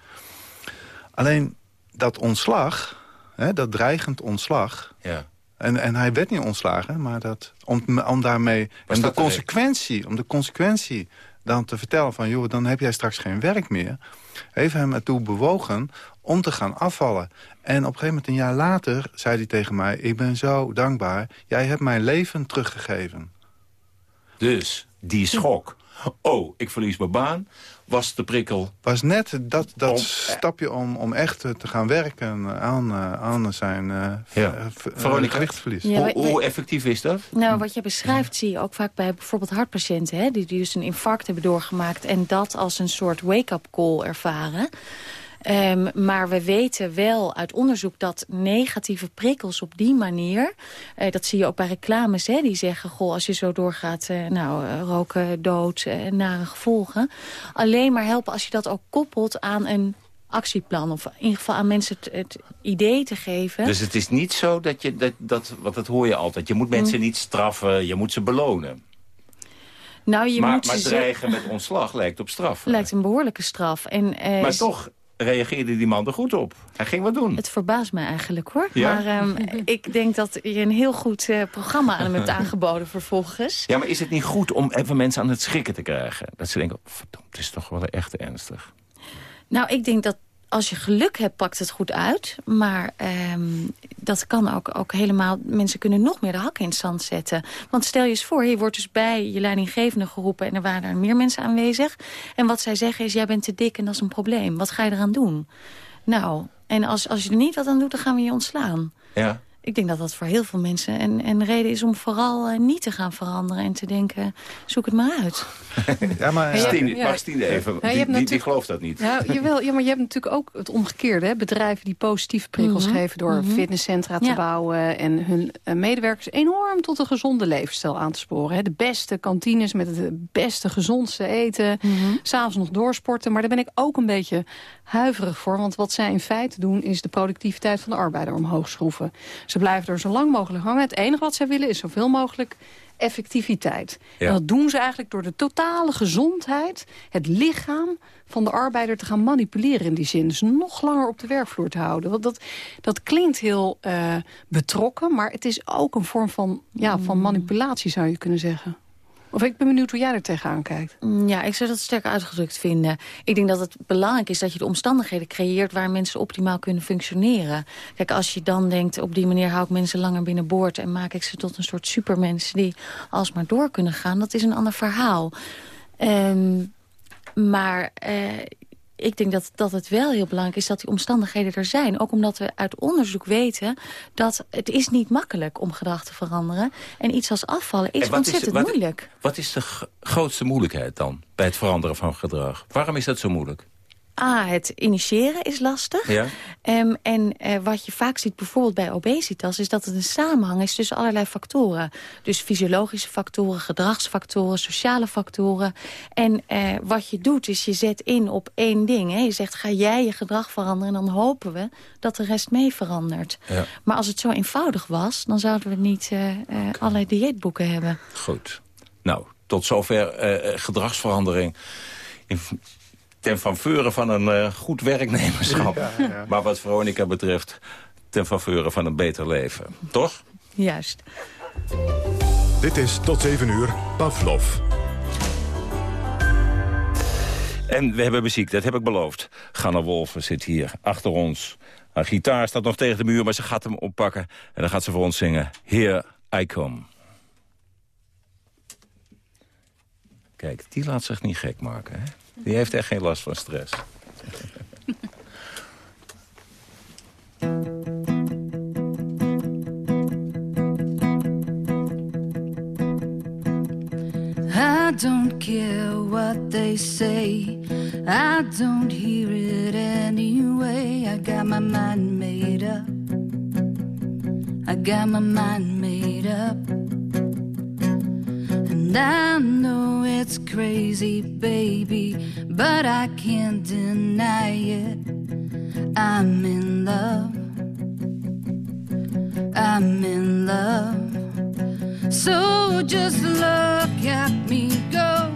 Alleen dat ontslag, hè, dat dreigend ontslag... Ja. En, en hij werd niet ontslagen, maar dat, om, om daarmee... Om de, consequentie, om de consequentie dan te vertellen van... joh, dan heb jij straks geen werk meer... heeft hem ertoe bewogen om te gaan afvallen. En op een gegeven moment, een jaar later, zei hij tegen mij... ik ben zo dankbaar, jij hebt mijn leven teruggegeven. Dus die schok. Oh, ik verlies mijn baan was de prikkel... Was net dat, dat stapje om, om echt te gaan werken aan, uh, aan zijn uh, ja. gewichtsverlies. hoe, hoe, effectief is dat? Nou, wat je beschrijft zie je ook vaak bij bijvoorbeeld hartpatiënten... Hè, die dus een infarct hebben doorgemaakt... en dat als een soort wake-up call ervaren... Um, maar we weten wel uit onderzoek dat negatieve prikkels op die manier... Uh, dat zie je ook bij reclames, hè, die zeggen... goh, als je zo doorgaat, uh, nou, uh, roken, dood, nare gevolgen. Alleen maar helpen als je dat ook koppelt aan een actieplan. Of in ieder geval aan mensen het, het, idee te geven. Dus het is niet zo dat je, dat, dat, want dat hoor je altijd... je moet mensen mm. niet straffen, je moet ze belonen. Nou, je maar, moet maar dreigen met ontslag lijkt op straf. Lijkt een behoorlijke straf. En, maar toch reageerde die man er goed op. Hij ging wat doen. Het verbaast me eigenlijk hoor. Maar um, ik denk dat je een heel goed uh, programma aan hem hebt aangeboden vervolgens. Ja, maar is het niet goed om even mensen aan het schrikken te krijgen? Dat ze denken, oh, verdomd, het is toch wel echt ernstig. Nou, ik denk dat als je geluk hebt, pakt het goed uit. Maar um, dat kan ook, ook helemaal... Mensen kunnen nog meer de hakken in het zand zetten. Want stel je eens voor, je wordt dus bij je leidinggevende geroepen... en er waren er meer mensen aanwezig. En wat zij zeggen is, jij bent te dik en dat is een probleem. Wat ga je eraan doen? Nou, en als, als je er niet wat aan doet, dan gaan we je ontslaan. Ja. Ik denk dat dat voor heel veel mensen een, een reden is om vooral uh, niet te gaan veranderen... en te denken, zoek het maar uit. ja, maar uh, Stien, ja. Stien even, ja, die, die, die, gelooft dat niet. Ja, jawel, ja, maar je hebt natuurlijk ook het omgekeerde. Hè? Bedrijven die positieve prikkels mm -hmm. geven door mm -hmm. fitnesscentra te bouwen... en hun uh, medewerkers enorm tot een gezonde levensstijl aan te sporen. Hè? De beste kantines met het beste, gezondste eten. Mm -hmm. S'avonds nog doorsporten. Maar daar ben ik ook een beetje huiverig voor. Want wat zij in feite doen is de productiviteit van de arbeider omhoog schroeven. Ze blijven er zo lang mogelijk hangen. Het enige wat zij willen is zoveel mogelijk effectiviteit. Ja. En dat doen ze eigenlijk door de totale gezondheid, het lichaam van de arbeider te gaan manipuleren in die zin. Dus nog langer op de werkvloer te houden. Want dat, dat klinkt heel uh, betrokken, maar het is ook een vorm van, ja, van mm. manipulatie zou je kunnen zeggen. Of ik ben benieuwd hoe jij er tegenaan kijkt. Mm, ja, ik zou dat sterk uitgedrukt vinden. Ik denk dat het belangrijk is dat je de omstandigheden creëert... waar mensen optimaal kunnen functioneren. Kijk, als je dan denkt, op die manier hou ik mensen langer binnenboord... en maak ik ze tot een soort supermensen die alsmaar door kunnen gaan... dat is een ander verhaal. Um, maar uh, ik denk dat, dat het wel heel belangrijk is dat die omstandigheden er zijn. Ook omdat we uit onderzoek weten dat het is niet makkelijk om gedrag te veranderen. En iets als afvallen is ontzettend wat, moeilijk. Wat is de grootste moeilijkheid dan bij het veranderen van gedrag? Waarom is dat zo moeilijk? A, het initiëren is lastig. Ja. Ehm, en eh, wat je vaak ziet bijvoorbeeld bij obesitas... is dat het een samenhang is tussen allerlei factoren. Dus fysiologische factoren, gedragsfactoren, sociale factoren. En eh, wat je doet is je zet in op één ding. Hè. Je zegt, ga jij je gedrag veranderen... en dan hopen we dat de rest mee verandert. Ja. Maar als het zo eenvoudig was... dan zouden we niet uh, uh, allerlei dieetboeken hebben. Goed. Nou, tot zover gedragsverandering... In, ten faveur van een uh, goed werknemerschap. Ja, ja. Maar wat Veronica betreft, ten faveur van een beter leven. Toch? Juist. Dit is tot 7 uur Pavlov. En we hebben muziek, dat heb ik beloofd. Ganna Wolfen zit hier achter ons. Haar gitaar staat nog tegen de muur, maar ze gaat hem oppakken. En dan gaat ze voor ons zingen. Here I Come. Kijk, die laat zich niet gek maken, hè? Die heeft echt geen last van stress. I don't care what they say. I don't hear it anyway. I got my mind made up. I got my mind made up. And I know it's crazy, baby, but I can't deny it. I'm in love. I'm in love. So just look at me go.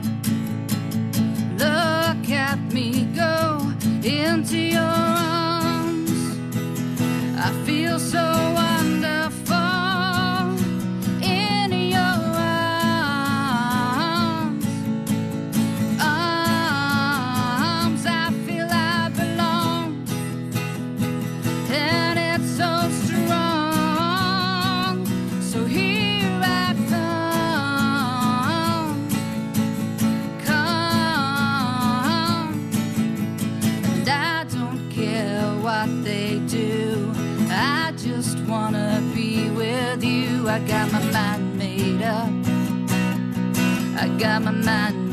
Look at me go into your arms. I feel so got my mind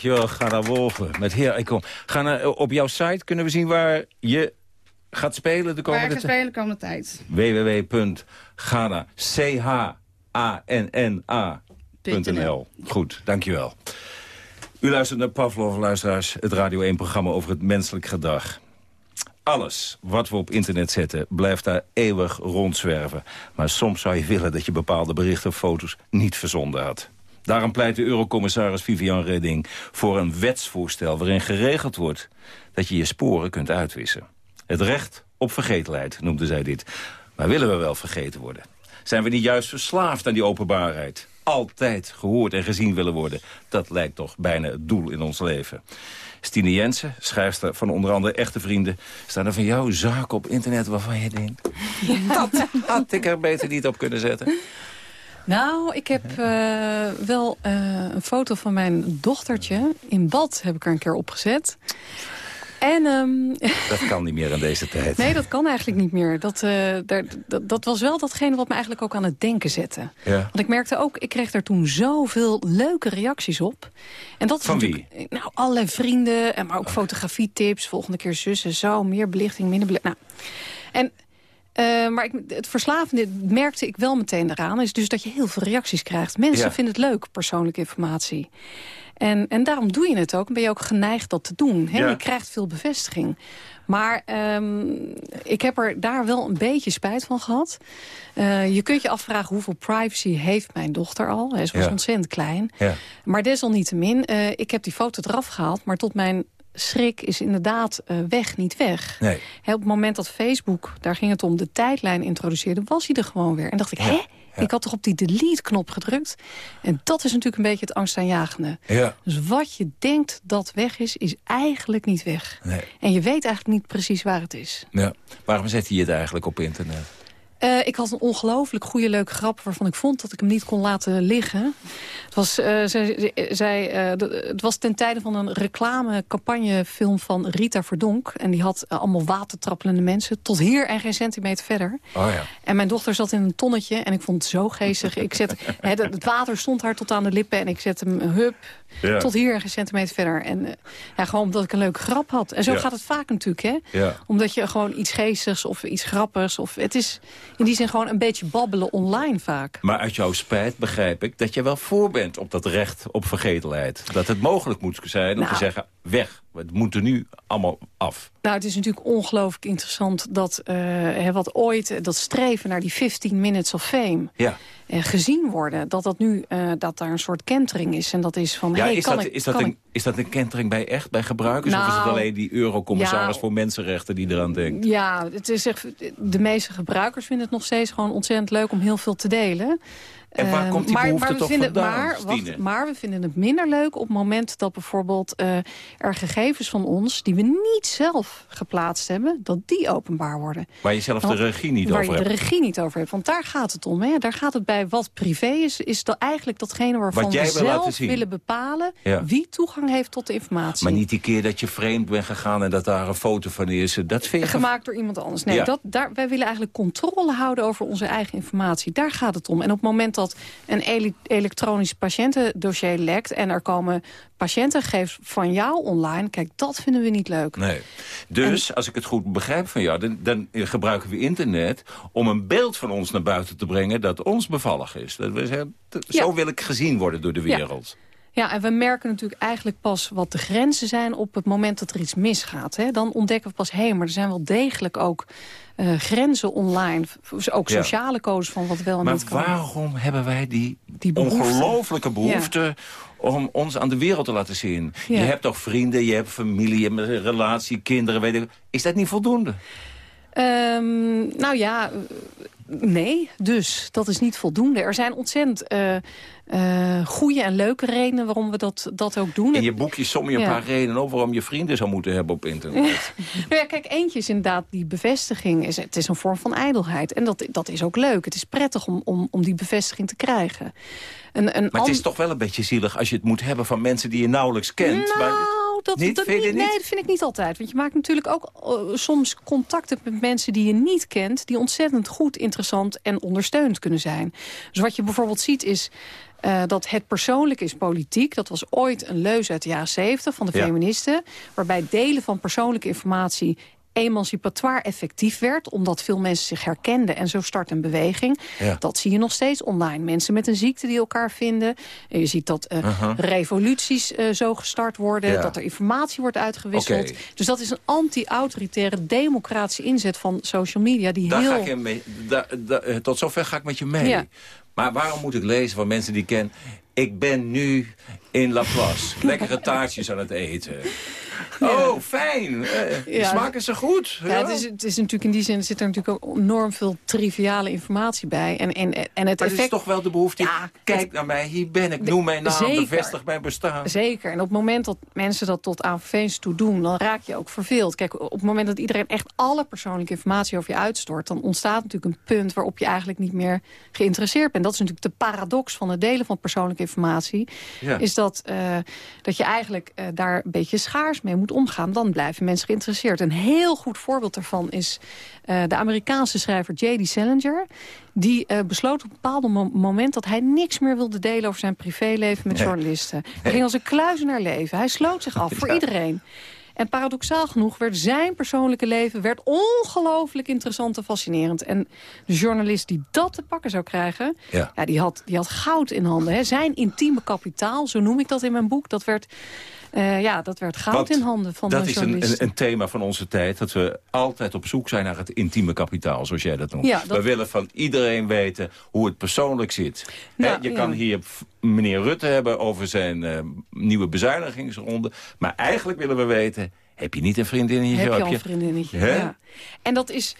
Dankjewel, Gana Wolven. Met Heer ik kom. Eh, op jouw site kunnen we zien waar je gaat spelen de Waar ik komende ga spelen de komende tijd. www.ghana, C-H-A-N-N-A.nl. Goed, dankjewel. U luistert naar Pavlov, luisteraars, het Radio 1-programma over het menselijk gedrag. Alles wat we op internet zetten blijft daar eeuwig rondzwerven. Maar soms zou je willen dat je bepaalde berichten of foto's niet verzonden had. Daarom pleit de eurocommissaris Vivian Reding voor een wetsvoorstel... waarin geregeld wordt dat je je sporen kunt uitwissen. Het recht op vergetelheid noemde zij dit. Maar willen we wel vergeten worden? Zijn we niet juist verslaafd aan die openbaarheid? altijd gehoord en gezien willen worden. Dat lijkt toch bijna het doel in ons leven. Stine Jensen, schrijfster van onder andere Echte Vrienden... staan er van jou zaken op internet waarvan je denkt... dat had ik er beter niet op kunnen zetten. Nou, ik heb uh, wel uh, een foto van mijn dochtertje. In bad heb ik er een keer opgezet. En, um... Dat kan niet meer in deze tijd. Nee, dat kan eigenlijk niet meer. Dat, uh, daar, dat, dat, was wel datgene wat me eigenlijk ook aan het denken zette. Ja. Want ik merkte ook, ik kreeg daar toen zoveel leuke reacties op. En dat Van wie? Nou, alle vrienden, en maar ook fotografietips. Volgende keer zussen, zo, meer belichting, minder belichting. Nou, en... Uh, maar ik, het verslavende merkte ik wel meteen eraan... is dus dat je heel veel reacties krijgt. Mensen Ja. vinden het leuk, persoonlijke informatie. En, en daarom doe je het ook. En ben je ook geneigd dat te doen. Hè? Ja. Je krijgt veel bevestiging. Maar ehm, ik heb er daar wel een beetje spijt van gehad. Eh, je kunt je afvragen hoeveel privacy heeft mijn dochter al. Hè, Ze was Ja. ontzettend klein. Ja. Maar desalniettemin, eh ik heb die foto eraf gehaald. Maar tot mijn schrik is inderdaad eh, weg, niet weg. Nee. Op het moment dat Facebook, daar ging het om, de tijdlijn introduceerde... was hij er gewoon weer. En dacht ik, hè? Ik had toch op die delete-knop gedrukt? En dat is natuurlijk een beetje het angstaanjagende. Ja. Dus wat je denkt dat weg is, is eigenlijk niet weg. Nee. En je weet eigenlijk niet precies waar het is. Ja. Waarom zet hij het eigenlijk op internet? Eh, ik had een ongelooflijk goede, leuke grap... waarvan ik vond dat ik hem niet kon laten liggen. Het was, zij, zij, de- het was ten tijde van een reclamecampagnefilm van Rita Verdonk. En die had allemaal watertrappelende mensen. Tot hier en geen centimeter verder. Oh ja. En mijn dochter zat in een tonnetje en ik vond het zo geestig. Ik zet, het het water stond haar tot aan de lippen en ik zette hem hup Ja. tot hier en geen centimeter verder. En ja, gewoon omdat ik een leuke grap had. En zo Ja. gaat het vaak natuurlijk, hè? Omdat je gewoon iets geestigs of iets grappigs... of het is in die zin gewoon een beetje babbelen online vaak. Maar uit jouw spijt begrijp ik dat je wel voor bent op dat recht op vergetelheid. Dat het mogelijk moet zijn om Nou. te zeggen, weg. Het moet er nu allemaal af. Nou, het is natuurlijk ongelooflijk interessant dat eh, hè, wat ooit... eh, dat streven naar die 15 minutes of fame... Ja. eh, gezien worden, dat, dat nu dat daar een soort kentering is. En dat is van, Ja, hey, is, kan dat, ik, is, dat een, ik- is dat een kentering bij echt, bij gebruikers? of is het Nou, alleen die eurocommissaris ja. voor mensenrechten die eraan denkt? Ja, het is echt, de meeste gebruikers vinden het nog steeds gewoon ontzettend leuk om heel veel te delen. En waar Ehm, komt die maar, behoefte maar we toch vinden, vandaan, maar, wacht, maar we vinden het minder leuk op het moment dat bijvoorbeeld eh, er gegevens van ons... die we niet zelf geplaatst hebben, dat die openbaar worden. Waar je zelf de regie niet waar over je de hebt. regie niet over hebt. Want daar gaat het om. Hè? Daar gaat het bij wat privé is. Is dat eigenlijk datgene waarvan Wat jij we zelf willen bepalen... Ja. wie toegang heeft tot de informatie. Maar niet die keer dat je vreemd bent gegaan en dat daar een foto van is. Dat vind je... Gemaakt door iemand anders. Nee, Ja. dat, daar, wij willen eigenlijk controle houden over onze eigen informatie. Daar gaat het om. En op het moment dat een ele- elektronisch patiëntendossier lekt... en er komen patiëntengegevens van jou online... kijk, dat vinden we niet leuk. Nee. Dus, als ik het goed begrijp van jou, dan, dan gebruiken we internet... om een beeld van ons naar buiten te brengen dat ons bevallig is. Dat we zeggen, Ja. Zo wil ik gezien worden door de wereld. Ja, en we merken natuurlijk eigenlijk pas wat de grenzen zijn... op het moment dat er iets misgaat. Hè? Dan ontdekken we pas, hé, maar er zijn wel degelijk ook eh, grenzen online. Ook Ja. sociale codes van wat wel en Maar niet kan. waarom hebben wij die, behoefte. ongelooflijke behoefte... om ons aan de wereld te laten zien? Ja. Je hebt toch vrienden, je hebt familie, je hebt een relatie, kinderen. Weet ik. Is dat niet voldoende? Ehm, nou ja, nee, dus dat is niet voldoende. Er zijn ontzettend eh, goede en leuke redenen waarom we dat, dat ook doen. In je boekje som je een paar redenen op... waarom je vrienden zou moeten hebben op internet. Nou ja, kijk, eentje is inderdaad die bevestiging. Is, het is een vorm van ijdelheid. En dat, dat is ook leuk. Het is prettig om, om, om die bevestiging te krijgen. Een, een Maar het is toch wel een beetje zielig als je het moet hebben van mensen die je nauwelijks kent. Maar- Nou, dat, Niet? dat Vind je niet, niet? nee, dat vind ik niet altijd. Want je maakt natuurlijk ook eh, soms contacten met mensen die je niet kent... die ontzettend goed, interessant en ondersteunend kunnen zijn. Dus wat je bijvoorbeeld ziet is... eh, dat het persoonlijk is politiek. Dat was ooit een leus uit de jaren 70 van de Ja. feministen. Waarbij delen van persoonlijke informatie emancipatoire effectief werd... omdat veel mensen zich herkenden en zo start een beweging. Ja. Dat zie je nog steeds online. Mensen met een ziekte die elkaar vinden. En je ziet dat eh, Aha. revoluties eh, zo gestart worden. Ja. Dat er informatie wordt uitgewisseld. Dus dat is een anti-autoritaire democratische inzet van social media... die Daar heel... ga ik in mee, da- da- eh, tot zover ga ik met je mee. Ja. Maar waarom moet ik lezen van mensen die ik ken... ik ben nu in Laplace, lekkere taartjes aan het eten. Oh, fijn. Eh, Ja. Smaken ze goed? Ja, het, is, het is natuurlijk in die zin zit er natuurlijk ook enorm veel triviale informatie bij. En, en, en het Maar het effect... is toch wel de behoefte. Kijk naar mij, hier ben ik. Noem mijn naam, Zeker. bevestig mijn bestaan. Zeker. En op het moment dat mensen dat tot aan vervelens toe doen... dan raak je ook verveeld. Kijk, op het moment dat iedereen echt alle persoonlijke informatie over je uitstort... dan ontstaat natuurlijk een punt waarop je eigenlijk niet meer geïnteresseerd bent. Dat is natuurlijk de paradox van het delen van persoonlijke informatie. Ja. Is dat, eh, dat je eigenlijk eh, daar een beetje schaars mee moet omgaan. Dan blijven mensen geïnteresseerd. Een heel goed voorbeeld daarvan is eh, de Amerikaanse schrijver J.D. Salinger. Die besloot op een bepaald mo- moment dat hij niks meer wilde delen over zijn privéleven met journalisten. Hij ging als een kluizenaar leven. Hij sloot zich af voor iedereen. En paradoxaal genoeg werd zijn persoonlijke leven werd ongelooflijk interessant en fascinerend. En de journalist die dat te pakken zou krijgen, Ja. ja. die, had, die had goud in handen. Hè. Zijn intieme kapitaal, zo noem ik dat in mijn boek, dat werd, eh, ja, dat werd goud Want in handen van dat de is een, journalist. een, een thema van onze tijd. Dat we altijd op zoek zijn naar het intieme kapitaal, zoals jij dat noemt. Ja, dat- We willen van iedereen weten hoe het persoonlijk zit. Ja, je kan hier meneer Rutte hebben over zijn eh, nieuwe bezuinigingsronde. Maar eigenlijk willen we weten, heb je niet een vriendinnetje? Heb je al een vriendinnetje? Ja. En dat is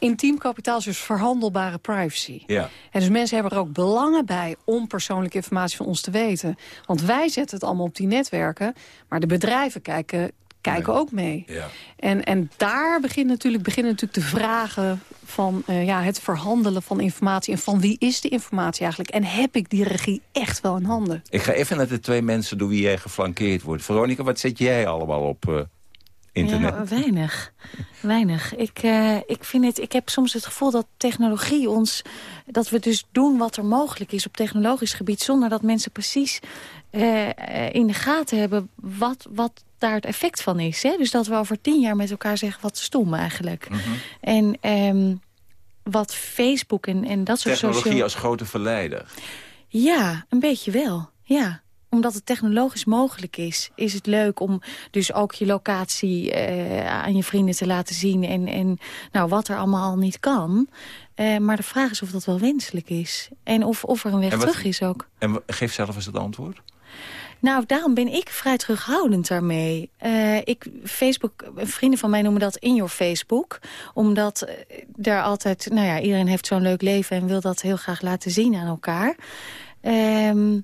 intiem kapitaal, is dus verhandelbare privacy. Ja. En dus mensen hebben er ook belangen bij om persoonlijke informatie van ons te weten. Want wij zetten het allemaal op die netwerken, maar de bedrijven kijken, kijken ook mee. Ja. En, en daar begint natuurlijk, beginnen natuurlijk de vragen van eh, ja, het verhandelen van informatie. En van wie is de informatie eigenlijk? En heb ik die regie echt wel in handen? Ik ga even naar de twee mensen door wie jij geflankeerd wordt. Veronica, wat zet jij allemaal op eh, internet? Ja, weinig. Weinig. Ik, eh, ik, vind het, ik heb soms het gevoel dat technologie ons... dat we dus doen wat er mogelijk is op technologisch gebied... zonder dat mensen precies eh, in de gaten hebben wat, wat daar het effect van is. Hè? Dus dat we over tien jaar met elkaar zeggen wat stom eigenlijk. Mhm. En ehm, wat Facebook en, en dat soort Technologie social- als grote verleider. ja, een beetje wel. Ja omdat het technologisch mogelijk is, is het leuk om dus ook je locatie eh, aan je vrienden te laten zien. En, en nou, wat er allemaal al niet kan. Eh, maar de vraag is of dat wel wenselijk is. En of, of er een weg wat- terug is ook. En geef zelf eens het antwoord. Nou, daarom ben ik vrij terughoudend daarmee. Eh, ik, Facebook, vrienden van mij noemen dat in your Facebook. Omdat daar altijd, nou ja, iedereen heeft zo'n leuk leven... en wil dat heel graag laten zien aan elkaar. Ehm,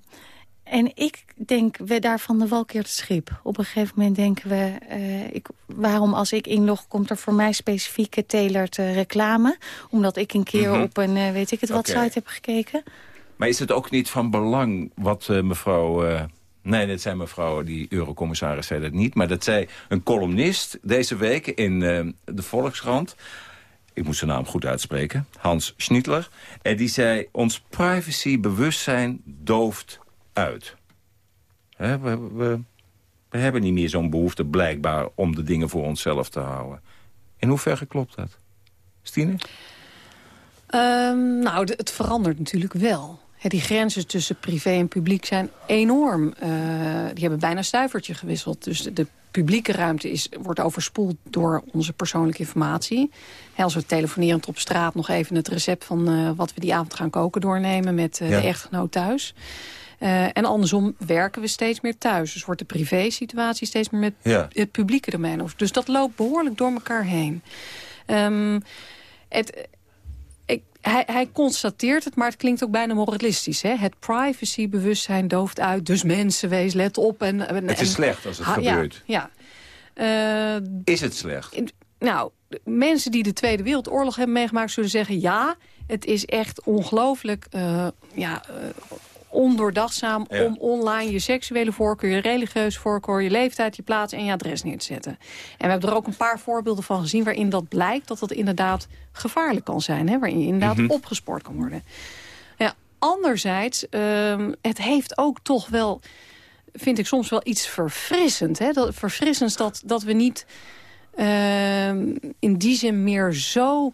en ik denk, we daarvan de wal keert het schip. Op een gegeven moment denken we... eh, ik, waarom als ik inlog, komt er voor mij specifieke tailored eh, reclame? Omdat ik een keer Mhm. op een, eh, weet ik het wat, site heb gekeken. Maar is het ook niet van belang wat mevrouw... nee, dat zei mevrouw, die eurocommissaris zei dat niet... maar dat zei een columnist deze week in de Volkskrant... ik moet zijn naam goed uitspreken, Hans Schnittler... en die zei, ons privacybewustzijn dooft uit. We, we, we hebben niet meer zo'n behoefte blijkbaar om de dingen voor onszelf te houden. In hoeverre klopt dat? Stine? Ehm, nou, het verandert natuurlijk wel. Die grenzen tussen privé en publiek zijn enorm. eh, die hebben bijna stuivertje gewisseld. Dus de, de publieke ruimte is, wordt overspoeld door onze persoonlijke informatie. Als we telefonerend op straat nog even het recept van eh, wat we die avond gaan koken doornemen met eh, Ja. de echtgenoot thuis. Eh, en andersom werken we steeds meer thuis. Dus wordt de privé-situatie steeds meer met Ja. het publieke domein. Dus dat loopt behoorlijk door elkaar heen. Ehm, het, ik, hij, hij constateert het, maar het klinkt ook bijna moralistisch. Hè? Het privacybewustzijn dooft uit, dus mensen, wees, let op. En, en, Het is en- slecht als het Ha- gebeurt. Ja. Eh, Is het slecht? nou, mensen die de Tweede Wereldoorlog hebben meegemaakt... zullen zeggen, ja, het is echt ongelooflijk eh, ja, ondoordachtzaam... Ja. om online je seksuele voorkeur, je religieuze voorkeur... je leeftijd, je plaats en je adres neer te zetten. En we hebben er ook een paar voorbeelden van gezien... waarin dat blijkt dat dat inderdaad gevaarlijk kan zijn. Hè? Waarin je inderdaad Mhm. opgespoord kan worden. Ja, anderzijds, ehm, het heeft ook toch wel vind ik soms wel iets verfrissend. Hè? Dat, verfrissends dat, dat we niet ehm, in die zin meer zo...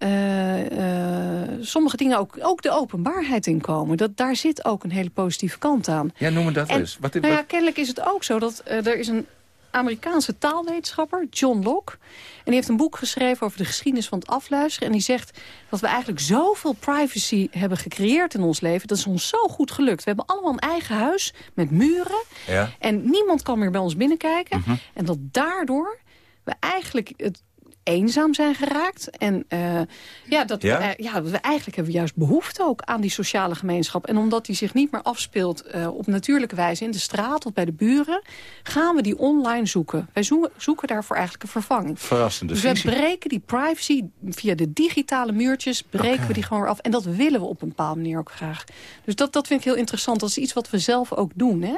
eh, eh, sommige dingen ook, ook de openbaarheid in komen. Dat, daar zit ook een hele positieve kant aan. Ja, noem me dat En, eens. Wat, nou ja, kennelijk is het ook zo dat eh, er is een Amerikaanse taalwetenschapper, John Locke. En die heeft een boek geschreven over de geschiedenis van het afluisteren. En die zegt dat we eigenlijk zoveel privacy hebben gecreëerd in ons leven. Dat is ons zo goed gelukt. We hebben allemaal een eigen huis met muren. Ja. En niemand kan meer bij ons binnenkijken. Mhm. En dat daardoor we eigenlijk het eenzaam zijn geraakt. En eh, ja, dat Ja? We, ja, we eigenlijk hebben we juist behoefte ook aan die sociale gemeenschap. En omdat die zich niet meer afspeelt eh, op natuurlijke wijze in de straat of bij de buren... gaan we die online zoeken. Wij zoeken, zoeken daarvoor eigenlijk een vervanging. Verrassende Dus we breken die privacy via de digitale muurtjes, breken we die gewoon weer af. En dat willen we op een bepaalde manier ook graag. Dus dat, dat vind ik heel interessant. Dat is iets wat we zelf ook doen, hè?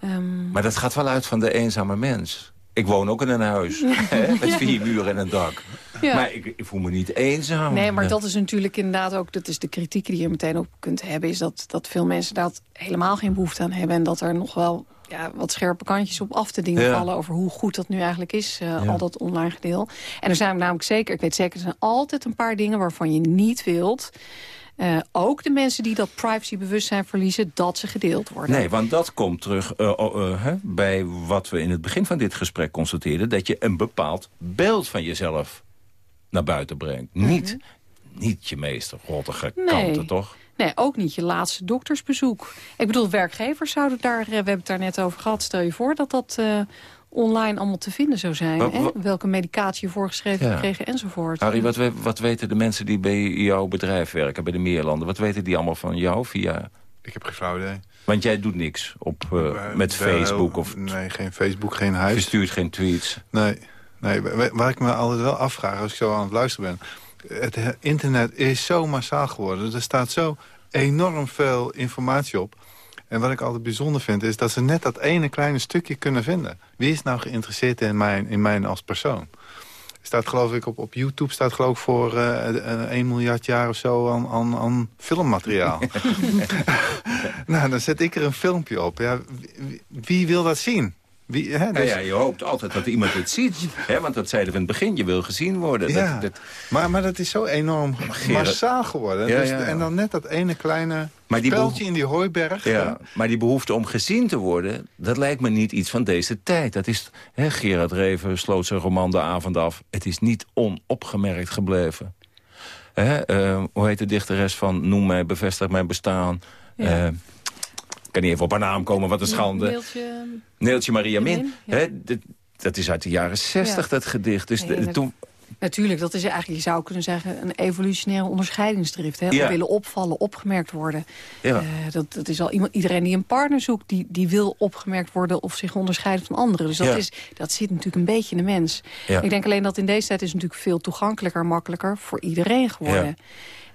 Ehm, Maar dat gaat wel uit van de eenzame mens. Ik woon ook in een huis. met vier muren en een dak. Ja. Maar ik, ik voel me niet eenzaam. Nee, maar dat is natuurlijk inderdaad ook... dat is de kritiek die je meteen op kunt hebben... is dat, dat veel mensen daar helemaal geen behoefte aan hebben... en dat er nog wel ja, wat scherpe kantjes op af te dingen Ja. vallen... over hoe goed dat nu eigenlijk is, eh, Ja. al dat online gedeel. En er zijn namelijk zeker, ik weet zeker... er zijn altijd een paar dingen waarvan je niet wilt... eh, ook de mensen die dat privacybewustzijn verliezen... dat ze gedeeld worden. Nee, want dat komt terug eh, oh, eh, hè, bij wat we in het begin van dit gesprek constateerden... dat je een bepaald beeld van jezelf naar buiten brengt. Niet, niet je meeste rottige Mhm. Nee. kanten, toch? Nee, ook niet je laatste doktersbezoek. Ik bedoel, werkgevers zouden daar... We hebben het daar net over gehad. Stel je voor dat dat online allemaal te vinden zou zijn. Hè? Welke medicatie je voorgeschreven Ja. gekregen enzovoort. Harry, wat, wat weten de mensen die bij jouw bedrijf werken, bij de Meerlanden... wat weten die allemaal van jou via... Ik heb geen flauw idee. Want jij doet niks op, eh, met Facebook of Nee, geen Facebook, geen huis. je stuurt geen tweets. Nee, nee wa- waar ik me altijd wel afvraag als ik zo aan het luisteren ben... het he- internet is zo massaal geworden. Er staat zo enorm veel informatie op. En wat ik altijd bijzonder vind, is dat ze net dat ene kleine stukje kunnen vinden. Wie is nou geïnteresseerd in mij, in mij als persoon? Staat geloof ik op, op YouTube staat geloof ik voor eh, een 1 miljard jaar of zo aan, aan, aan filmmateriaal. nou, dan zet ik er een filmpje op. Ja, wie, wie wil dat zien? Wie, hè, Nou dus- ja, je hoopt altijd dat iemand het ziet. Hè? Want dat zeiden we in het begin, je wil gezien worden. Ja, Dat, dat, maar, maar dat is zo enorm massaal geworden. Ja, dus, ja, ja. En dan net dat ene kleine Maar die in die hooiberg. ja, maar die behoefte om gezien te worden, dat lijkt me niet iets van deze tijd. Dat is, hè, Gerard Reven sloot zijn roman De Avond af. Het is niet onopgemerkt gebleven. Hè, eh, hoe heet de dichteres van Noem mij, bevestig mijn bestaan. Ja. Eh, kan niet even op haar naam komen, wat een schande. Mailtje, Neeltje Maria Min. Hè, dat, is uit de jaren zestig, dat gedicht. Dus de- toen, Natuurlijk, dat is eigenlijk, je zou kunnen zeggen, een evolutionaire onderscheidingsdrift. Hè? Ja. We willen opvallen, opgemerkt worden. Ja. Eh, dat, dat is al iemand, iedereen die een partner zoekt, die, die wil opgemerkt worden of zich onderscheiden van anderen. Dus dat, Ja. is, dat zit natuurlijk een beetje in de mens. Ik denk alleen dat in deze tijd is het natuurlijk veel toegankelijker, makkelijker voor iedereen geworden.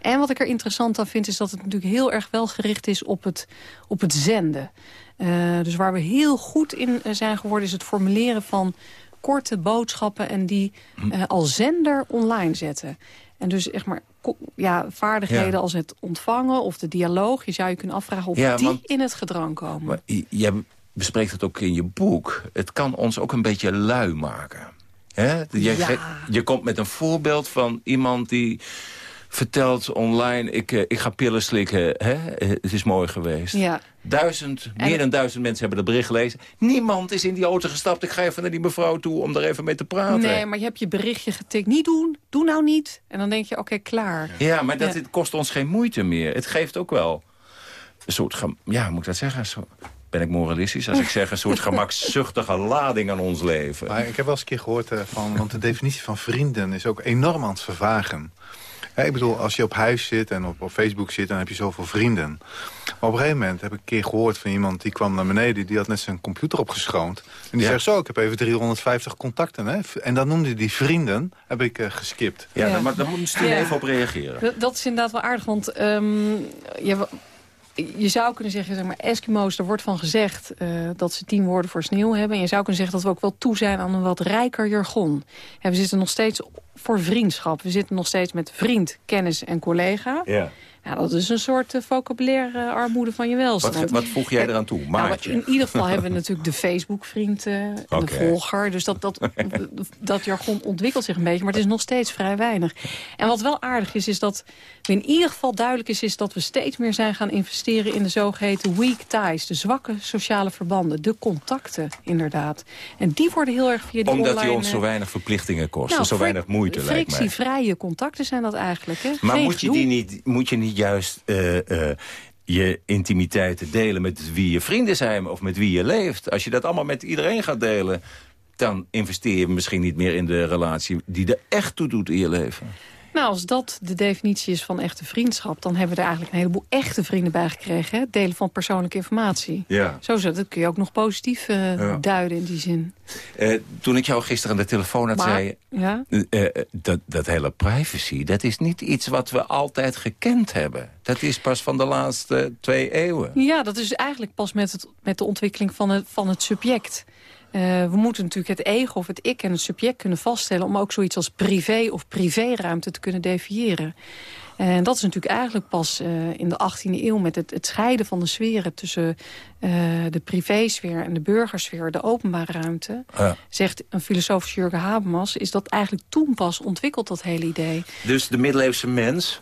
En wat ik er interessant aan vind, is dat het natuurlijk heel erg wel gericht is op het, op het zenden. Eh, dus waar we heel goed in eh, zijn geworden, is het formuleren van korte boodschappen en die eh, als zender online zetten. En dus echt maar ja, vaardigheden Ja. als het ontvangen of de dialoog. Je zou je kunnen afvragen of Ja, die want- in het gedrang komen. Maar jij bespreekt het ook in je boek. Het kan ons ook een beetje lui maken. Hè? Je, Ja. je komt met een voorbeeld van iemand die vertelt online... ik, eh, ik ga pillen slikken, hè? Eh, het is mooi geweest. Ja. Duizend, En- meer dan duizend mensen hebben dat bericht gelezen. Niemand is in die auto gestapt. Ik ga even naar die mevrouw toe om daar even mee te praten. Nee, maar je hebt je berichtje getikt. Niet doen, doe nou niet. En dan denk je, oké, klaar. Ja, maar dat Ja. het kost ons geen moeite meer. Het geeft ook wel een soort... Ja, hoe moet ik dat zeggen? Zo, ben ik moralistisch als ik zeg... een soort gemakzuchtige lading aan ons leven. Maar ik heb wel eens een keer gehoord eh, van... want de definitie van vrienden is ook enorm aan het vervagen. Hè, ik bedoel, als je op huis zit en op, op Facebook zit... dan heb je zoveel vrienden. Maar op een gegeven moment heb ik een keer gehoord van iemand... die kwam naar beneden, die had net zijn computer opgeschoond. En die Ja. zegt zo, ik heb even 350 contacten. Hè? En dan noemde hij die vrienden, heb ik eh, geskipt. Ja, Ja. dan- maar daar moet Ja. even op reageren. Dat, dat is inderdaad wel aardig, want ehm, je, zou kunnen zeggen, zeg maar, Eskimo's, er wordt van gezegd eh, dat ze tien woorden voor sneeuw hebben. En je zou kunnen zeggen dat we ook wel toe zijn aan een wat rijker jargon. En we zitten nog steeds voor vriendschap. We zitten nog steeds met vriend, kennis en collega. Ja. Ja, dat is een soort uh, vocabulaire armoede van je welstand. Wat, wat voeg jij eraan toe? Nou, Maatje? in ieder geval hebben we natuurlijk de Facebook-vriend, uh, Oké. de volger. Dus dat, dat, dat jargon ontwikkelt zich een beetje, maar het is nog steeds vrij weinig. En wat wel aardig is, is dat we in ieder geval duidelijk is... is dat we steeds meer zijn gaan investeren in de zogeheten weak ties. De zwakke sociale verbanden, de contacten inderdaad. En die worden heel erg via die Omdat online... die ons zo eh, weinig verplichtingen kosten, nou, zo weinig moeite lijkt mij. Frictievrije contacten zijn dat eigenlijk. Hè? Maar Geen moet je, gedoe. die niet, moet je niet juist eh, eh, je intimiteiten delen met wie je vrienden zijn... of met wie je leeft? Als je dat allemaal met iedereen gaat delen... dan investeer je misschien niet meer in de relatie die er echt toe doet in je leven. Nou, als dat de definitie is van echte vriendschap... dan hebben we er eigenlijk een heleboel echte vrienden bij gekregen. Hè? Delen van persoonlijke informatie. Ja. Zo, zo, dat kun je ook nog positief eh, Ja. duiden in die zin. Eh, toen ik jou gisteren aan de telefoon had Maar- zei... ja? eh, dat, dat hele privacy, dat is niet iets wat we altijd gekend hebben. Dat is pas van de laatste twee eeuwen. Ja, dat is eigenlijk pas met, het, met de ontwikkeling van het, van het subject. Eh, we moeten natuurlijk het ego of het ik en het subject kunnen vaststellen... om ook zoiets als privé of privéruimte te kunnen definiëren. En dat is natuurlijk eigenlijk pas eh, in de 18e eeuw... met het, het scheiden van de sferen tussen eh, de privésfeer en de burgersfeer... de openbare ruimte, Ja. zegt een filosoof Jurgen Habermas... is dat eigenlijk toen pas ontwikkeld, dat hele idee. Dus de middeleeuwse mens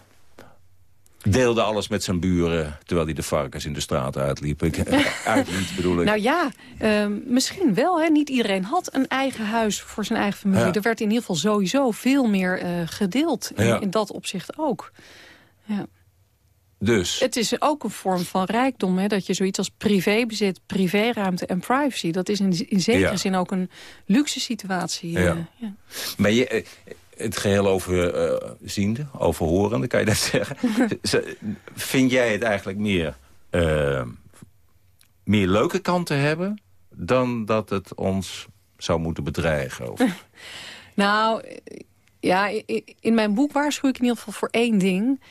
deelde alles met zijn buren... terwijl hij de varkens in de straat uitliep. Ik, uitliet bedoel ik. Nou ja, eh, misschien wel. Hè. Niet iedereen had een eigen huis voor zijn eigen familie. Ja. Er werd in ieder geval sowieso veel meer eh, gedeeld. In, Ja. in dat opzicht ook. Ja. dus, Het is ook een vorm van rijkdom. Hè, dat je zoiets als privébezit, privéruimte en privacy... dat is in, in zekere Ja. zin ook een luxe situatie. eh, Ja. ja. maar je, eh, het geheel overziende, overhorende, kan je dat zeggen? Vind jij het eigenlijk meer, eh, meer leuke kanten hebben... dan dat het ons zou moeten bedreigen? Of, Nou, eh, ja, in mijn boek waarschuw ik in ieder geval voor één ding.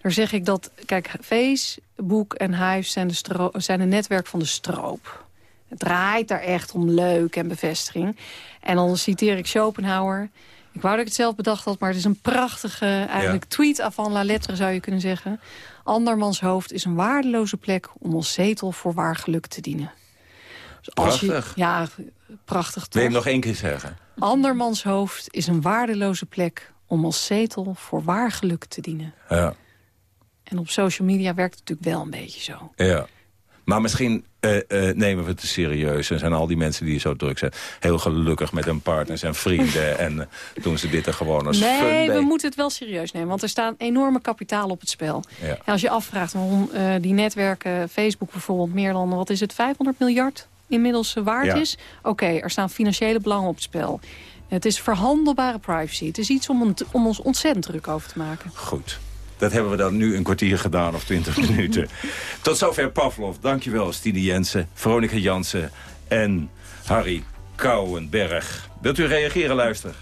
Daar zeg ik dat, kijk, Facebook en Hive zijn zijn een netwerk van de stroop. Het draait daar echt om leuk en bevestiging. En dan citeer ik Schopenhauer. Ik wou dat ik het zelf bedacht had, maar het is een prachtige eigenlijk tweet avant la lettre zou je kunnen zeggen. Andermans hoofd is een waardeloze plek om als zetel voor waar geluk te dienen. Dus als je- Prachtig. ja, prachtig Wil toch? je hem nog één keer zeggen? Andermans hoofd is een waardeloze plek om als zetel voor waar geluk te dienen. Ja. En op social media werkt het natuurlijk wel een beetje zo. Ja. Maar misschien eh, eh, nemen we het serieus. En zijn al die mensen die zo druk zijn... heel gelukkig met hun partners en vrienden. en eh, doen ze dit er gewoon als Nee, bij. we moeten het wel serieus nemen. Want er staan enorme kapitaal op het spel. Ja. En als je afvraagt waarom die netwerken, Facebook bijvoorbeeld... meer dan, wat is het, 500 miljard inmiddels waard Ja. is? Oké, er staan financiële belangen op het spel. Het is verhandelbare privacy. Het is iets om, om ons ontzettend druk over te maken. Goed. Dat hebben we dan nu een kwartier gedaan of twintig minuten. Tot zover Pavlov. Dankjewel Stine Jensen, Veronica Jansen en Harry Kouwenberg. Wilt u reageren, luister?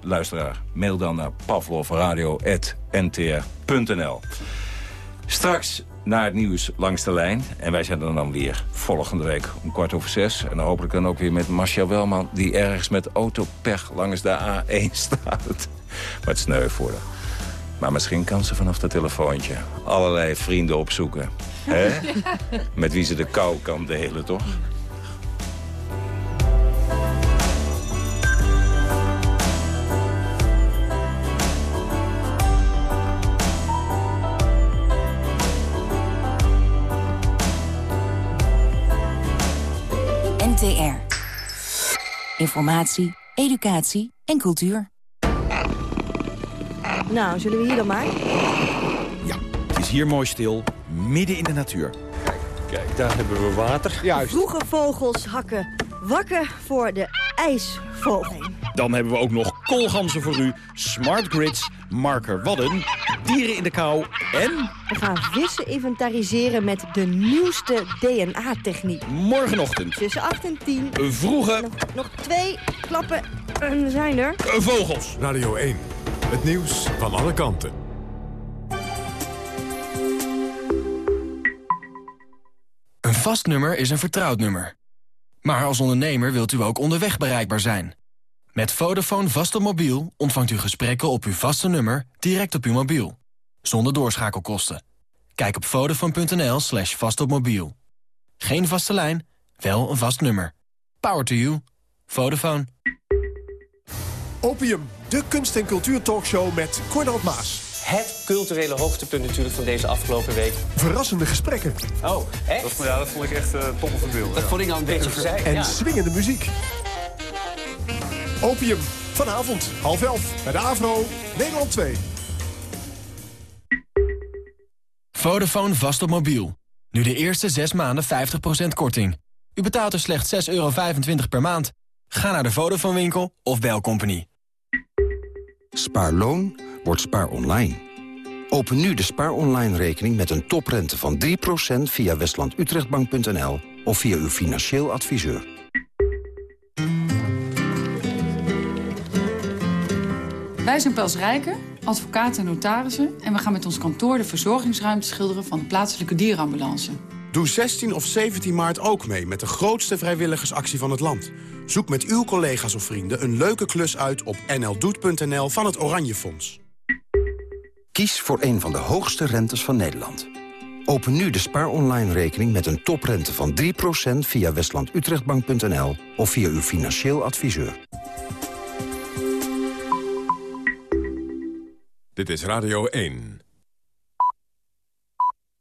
luisteraar? Mail dan naar pavlovradio.ntr.nl Straks naar het nieuws langs de lijn. En wij zijn er dan weer volgende week om kwart over zes. En dan hopelijk dan ook weer met Marcia Welman... die ergens met autopech langs de A1 staat. Maar het sneu voor haar. Maar misschien kan ze vanaf dat telefoontje allerlei vrienden opzoeken. hè? Met wie ze de kou kan delen, toch? NTR. Informatie, educatie en cultuur. Nou, zullen we hier dan maar? Het is hier mooi stil, midden in de natuur. Kijk, daar hebben we water. Juist. Vroege vogels hakken wakker voor de ijsvogel. Dan hebben we ook nog koolganzen voor u, smart grids, marker wadden, dieren in de kou en... We gaan vissen inventariseren met de nieuwste DNA-techniek. Morgenochtend. Tussen 8 en 10. Vroege Nog twee klappen en we zijn er. vogels. Radio 1. Het nieuws van alle kanten. Een vast nummer is een vertrouwd nummer. Maar als ondernemer wilt u ook onderweg bereikbaar zijn. Met Vodafone vast op mobiel ontvangt u gesprekken op uw vaste nummer direct op uw mobiel. Zonder doorschakelkosten. Kijk op vodafone.nl slash vastopmobiel. Geen vaste lijn, wel een vast nummer. Power to you. Vodafone. Opium, de kunst- en cultuurtalkshow met Cornald Maas. Het culturele hoogtepunt natuurlijk van deze afgelopen week. Verrassende gesprekken. Oh, echt? Dat, ja, dat vond ik echt uh, top of een beeld. Dat vond ik nou een beetje gezegd. En ja. swingende muziek. Opium, vanavond, half elf, bij de AVRO, Nederland 2. Vodafone vast op mobiel. Nu de eerste 6 maanden 50% korting. U betaalt er slechts 6,25 euro per maand. Ga naar de Vodafone winkel of bel Company. Spaarloon wordt spaar online. Open nu de spaar online rekening met een toprente van 3% via westlandutrechtbank.nl of via uw financieel adviseur. Wij zijn Pels Rijken, advocaten en notarissen... en we gaan met ons kantoor de verzorgingsruimte schilderen... van de plaatselijke dierenambulance. Doe 16 of 17 maart ook mee met de grootste vrijwilligersactie van het land. Zoek met uw collega's of vrienden een leuke klus uit op nldoet.nl van het Oranje Fonds. Kies voor een van de hoogste rentes van Nederland. Open nu de spaar online rekening met een toprente van 3% via westlandutrechtbank.nl of via uw financieel adviseur. Dit is Radio 1.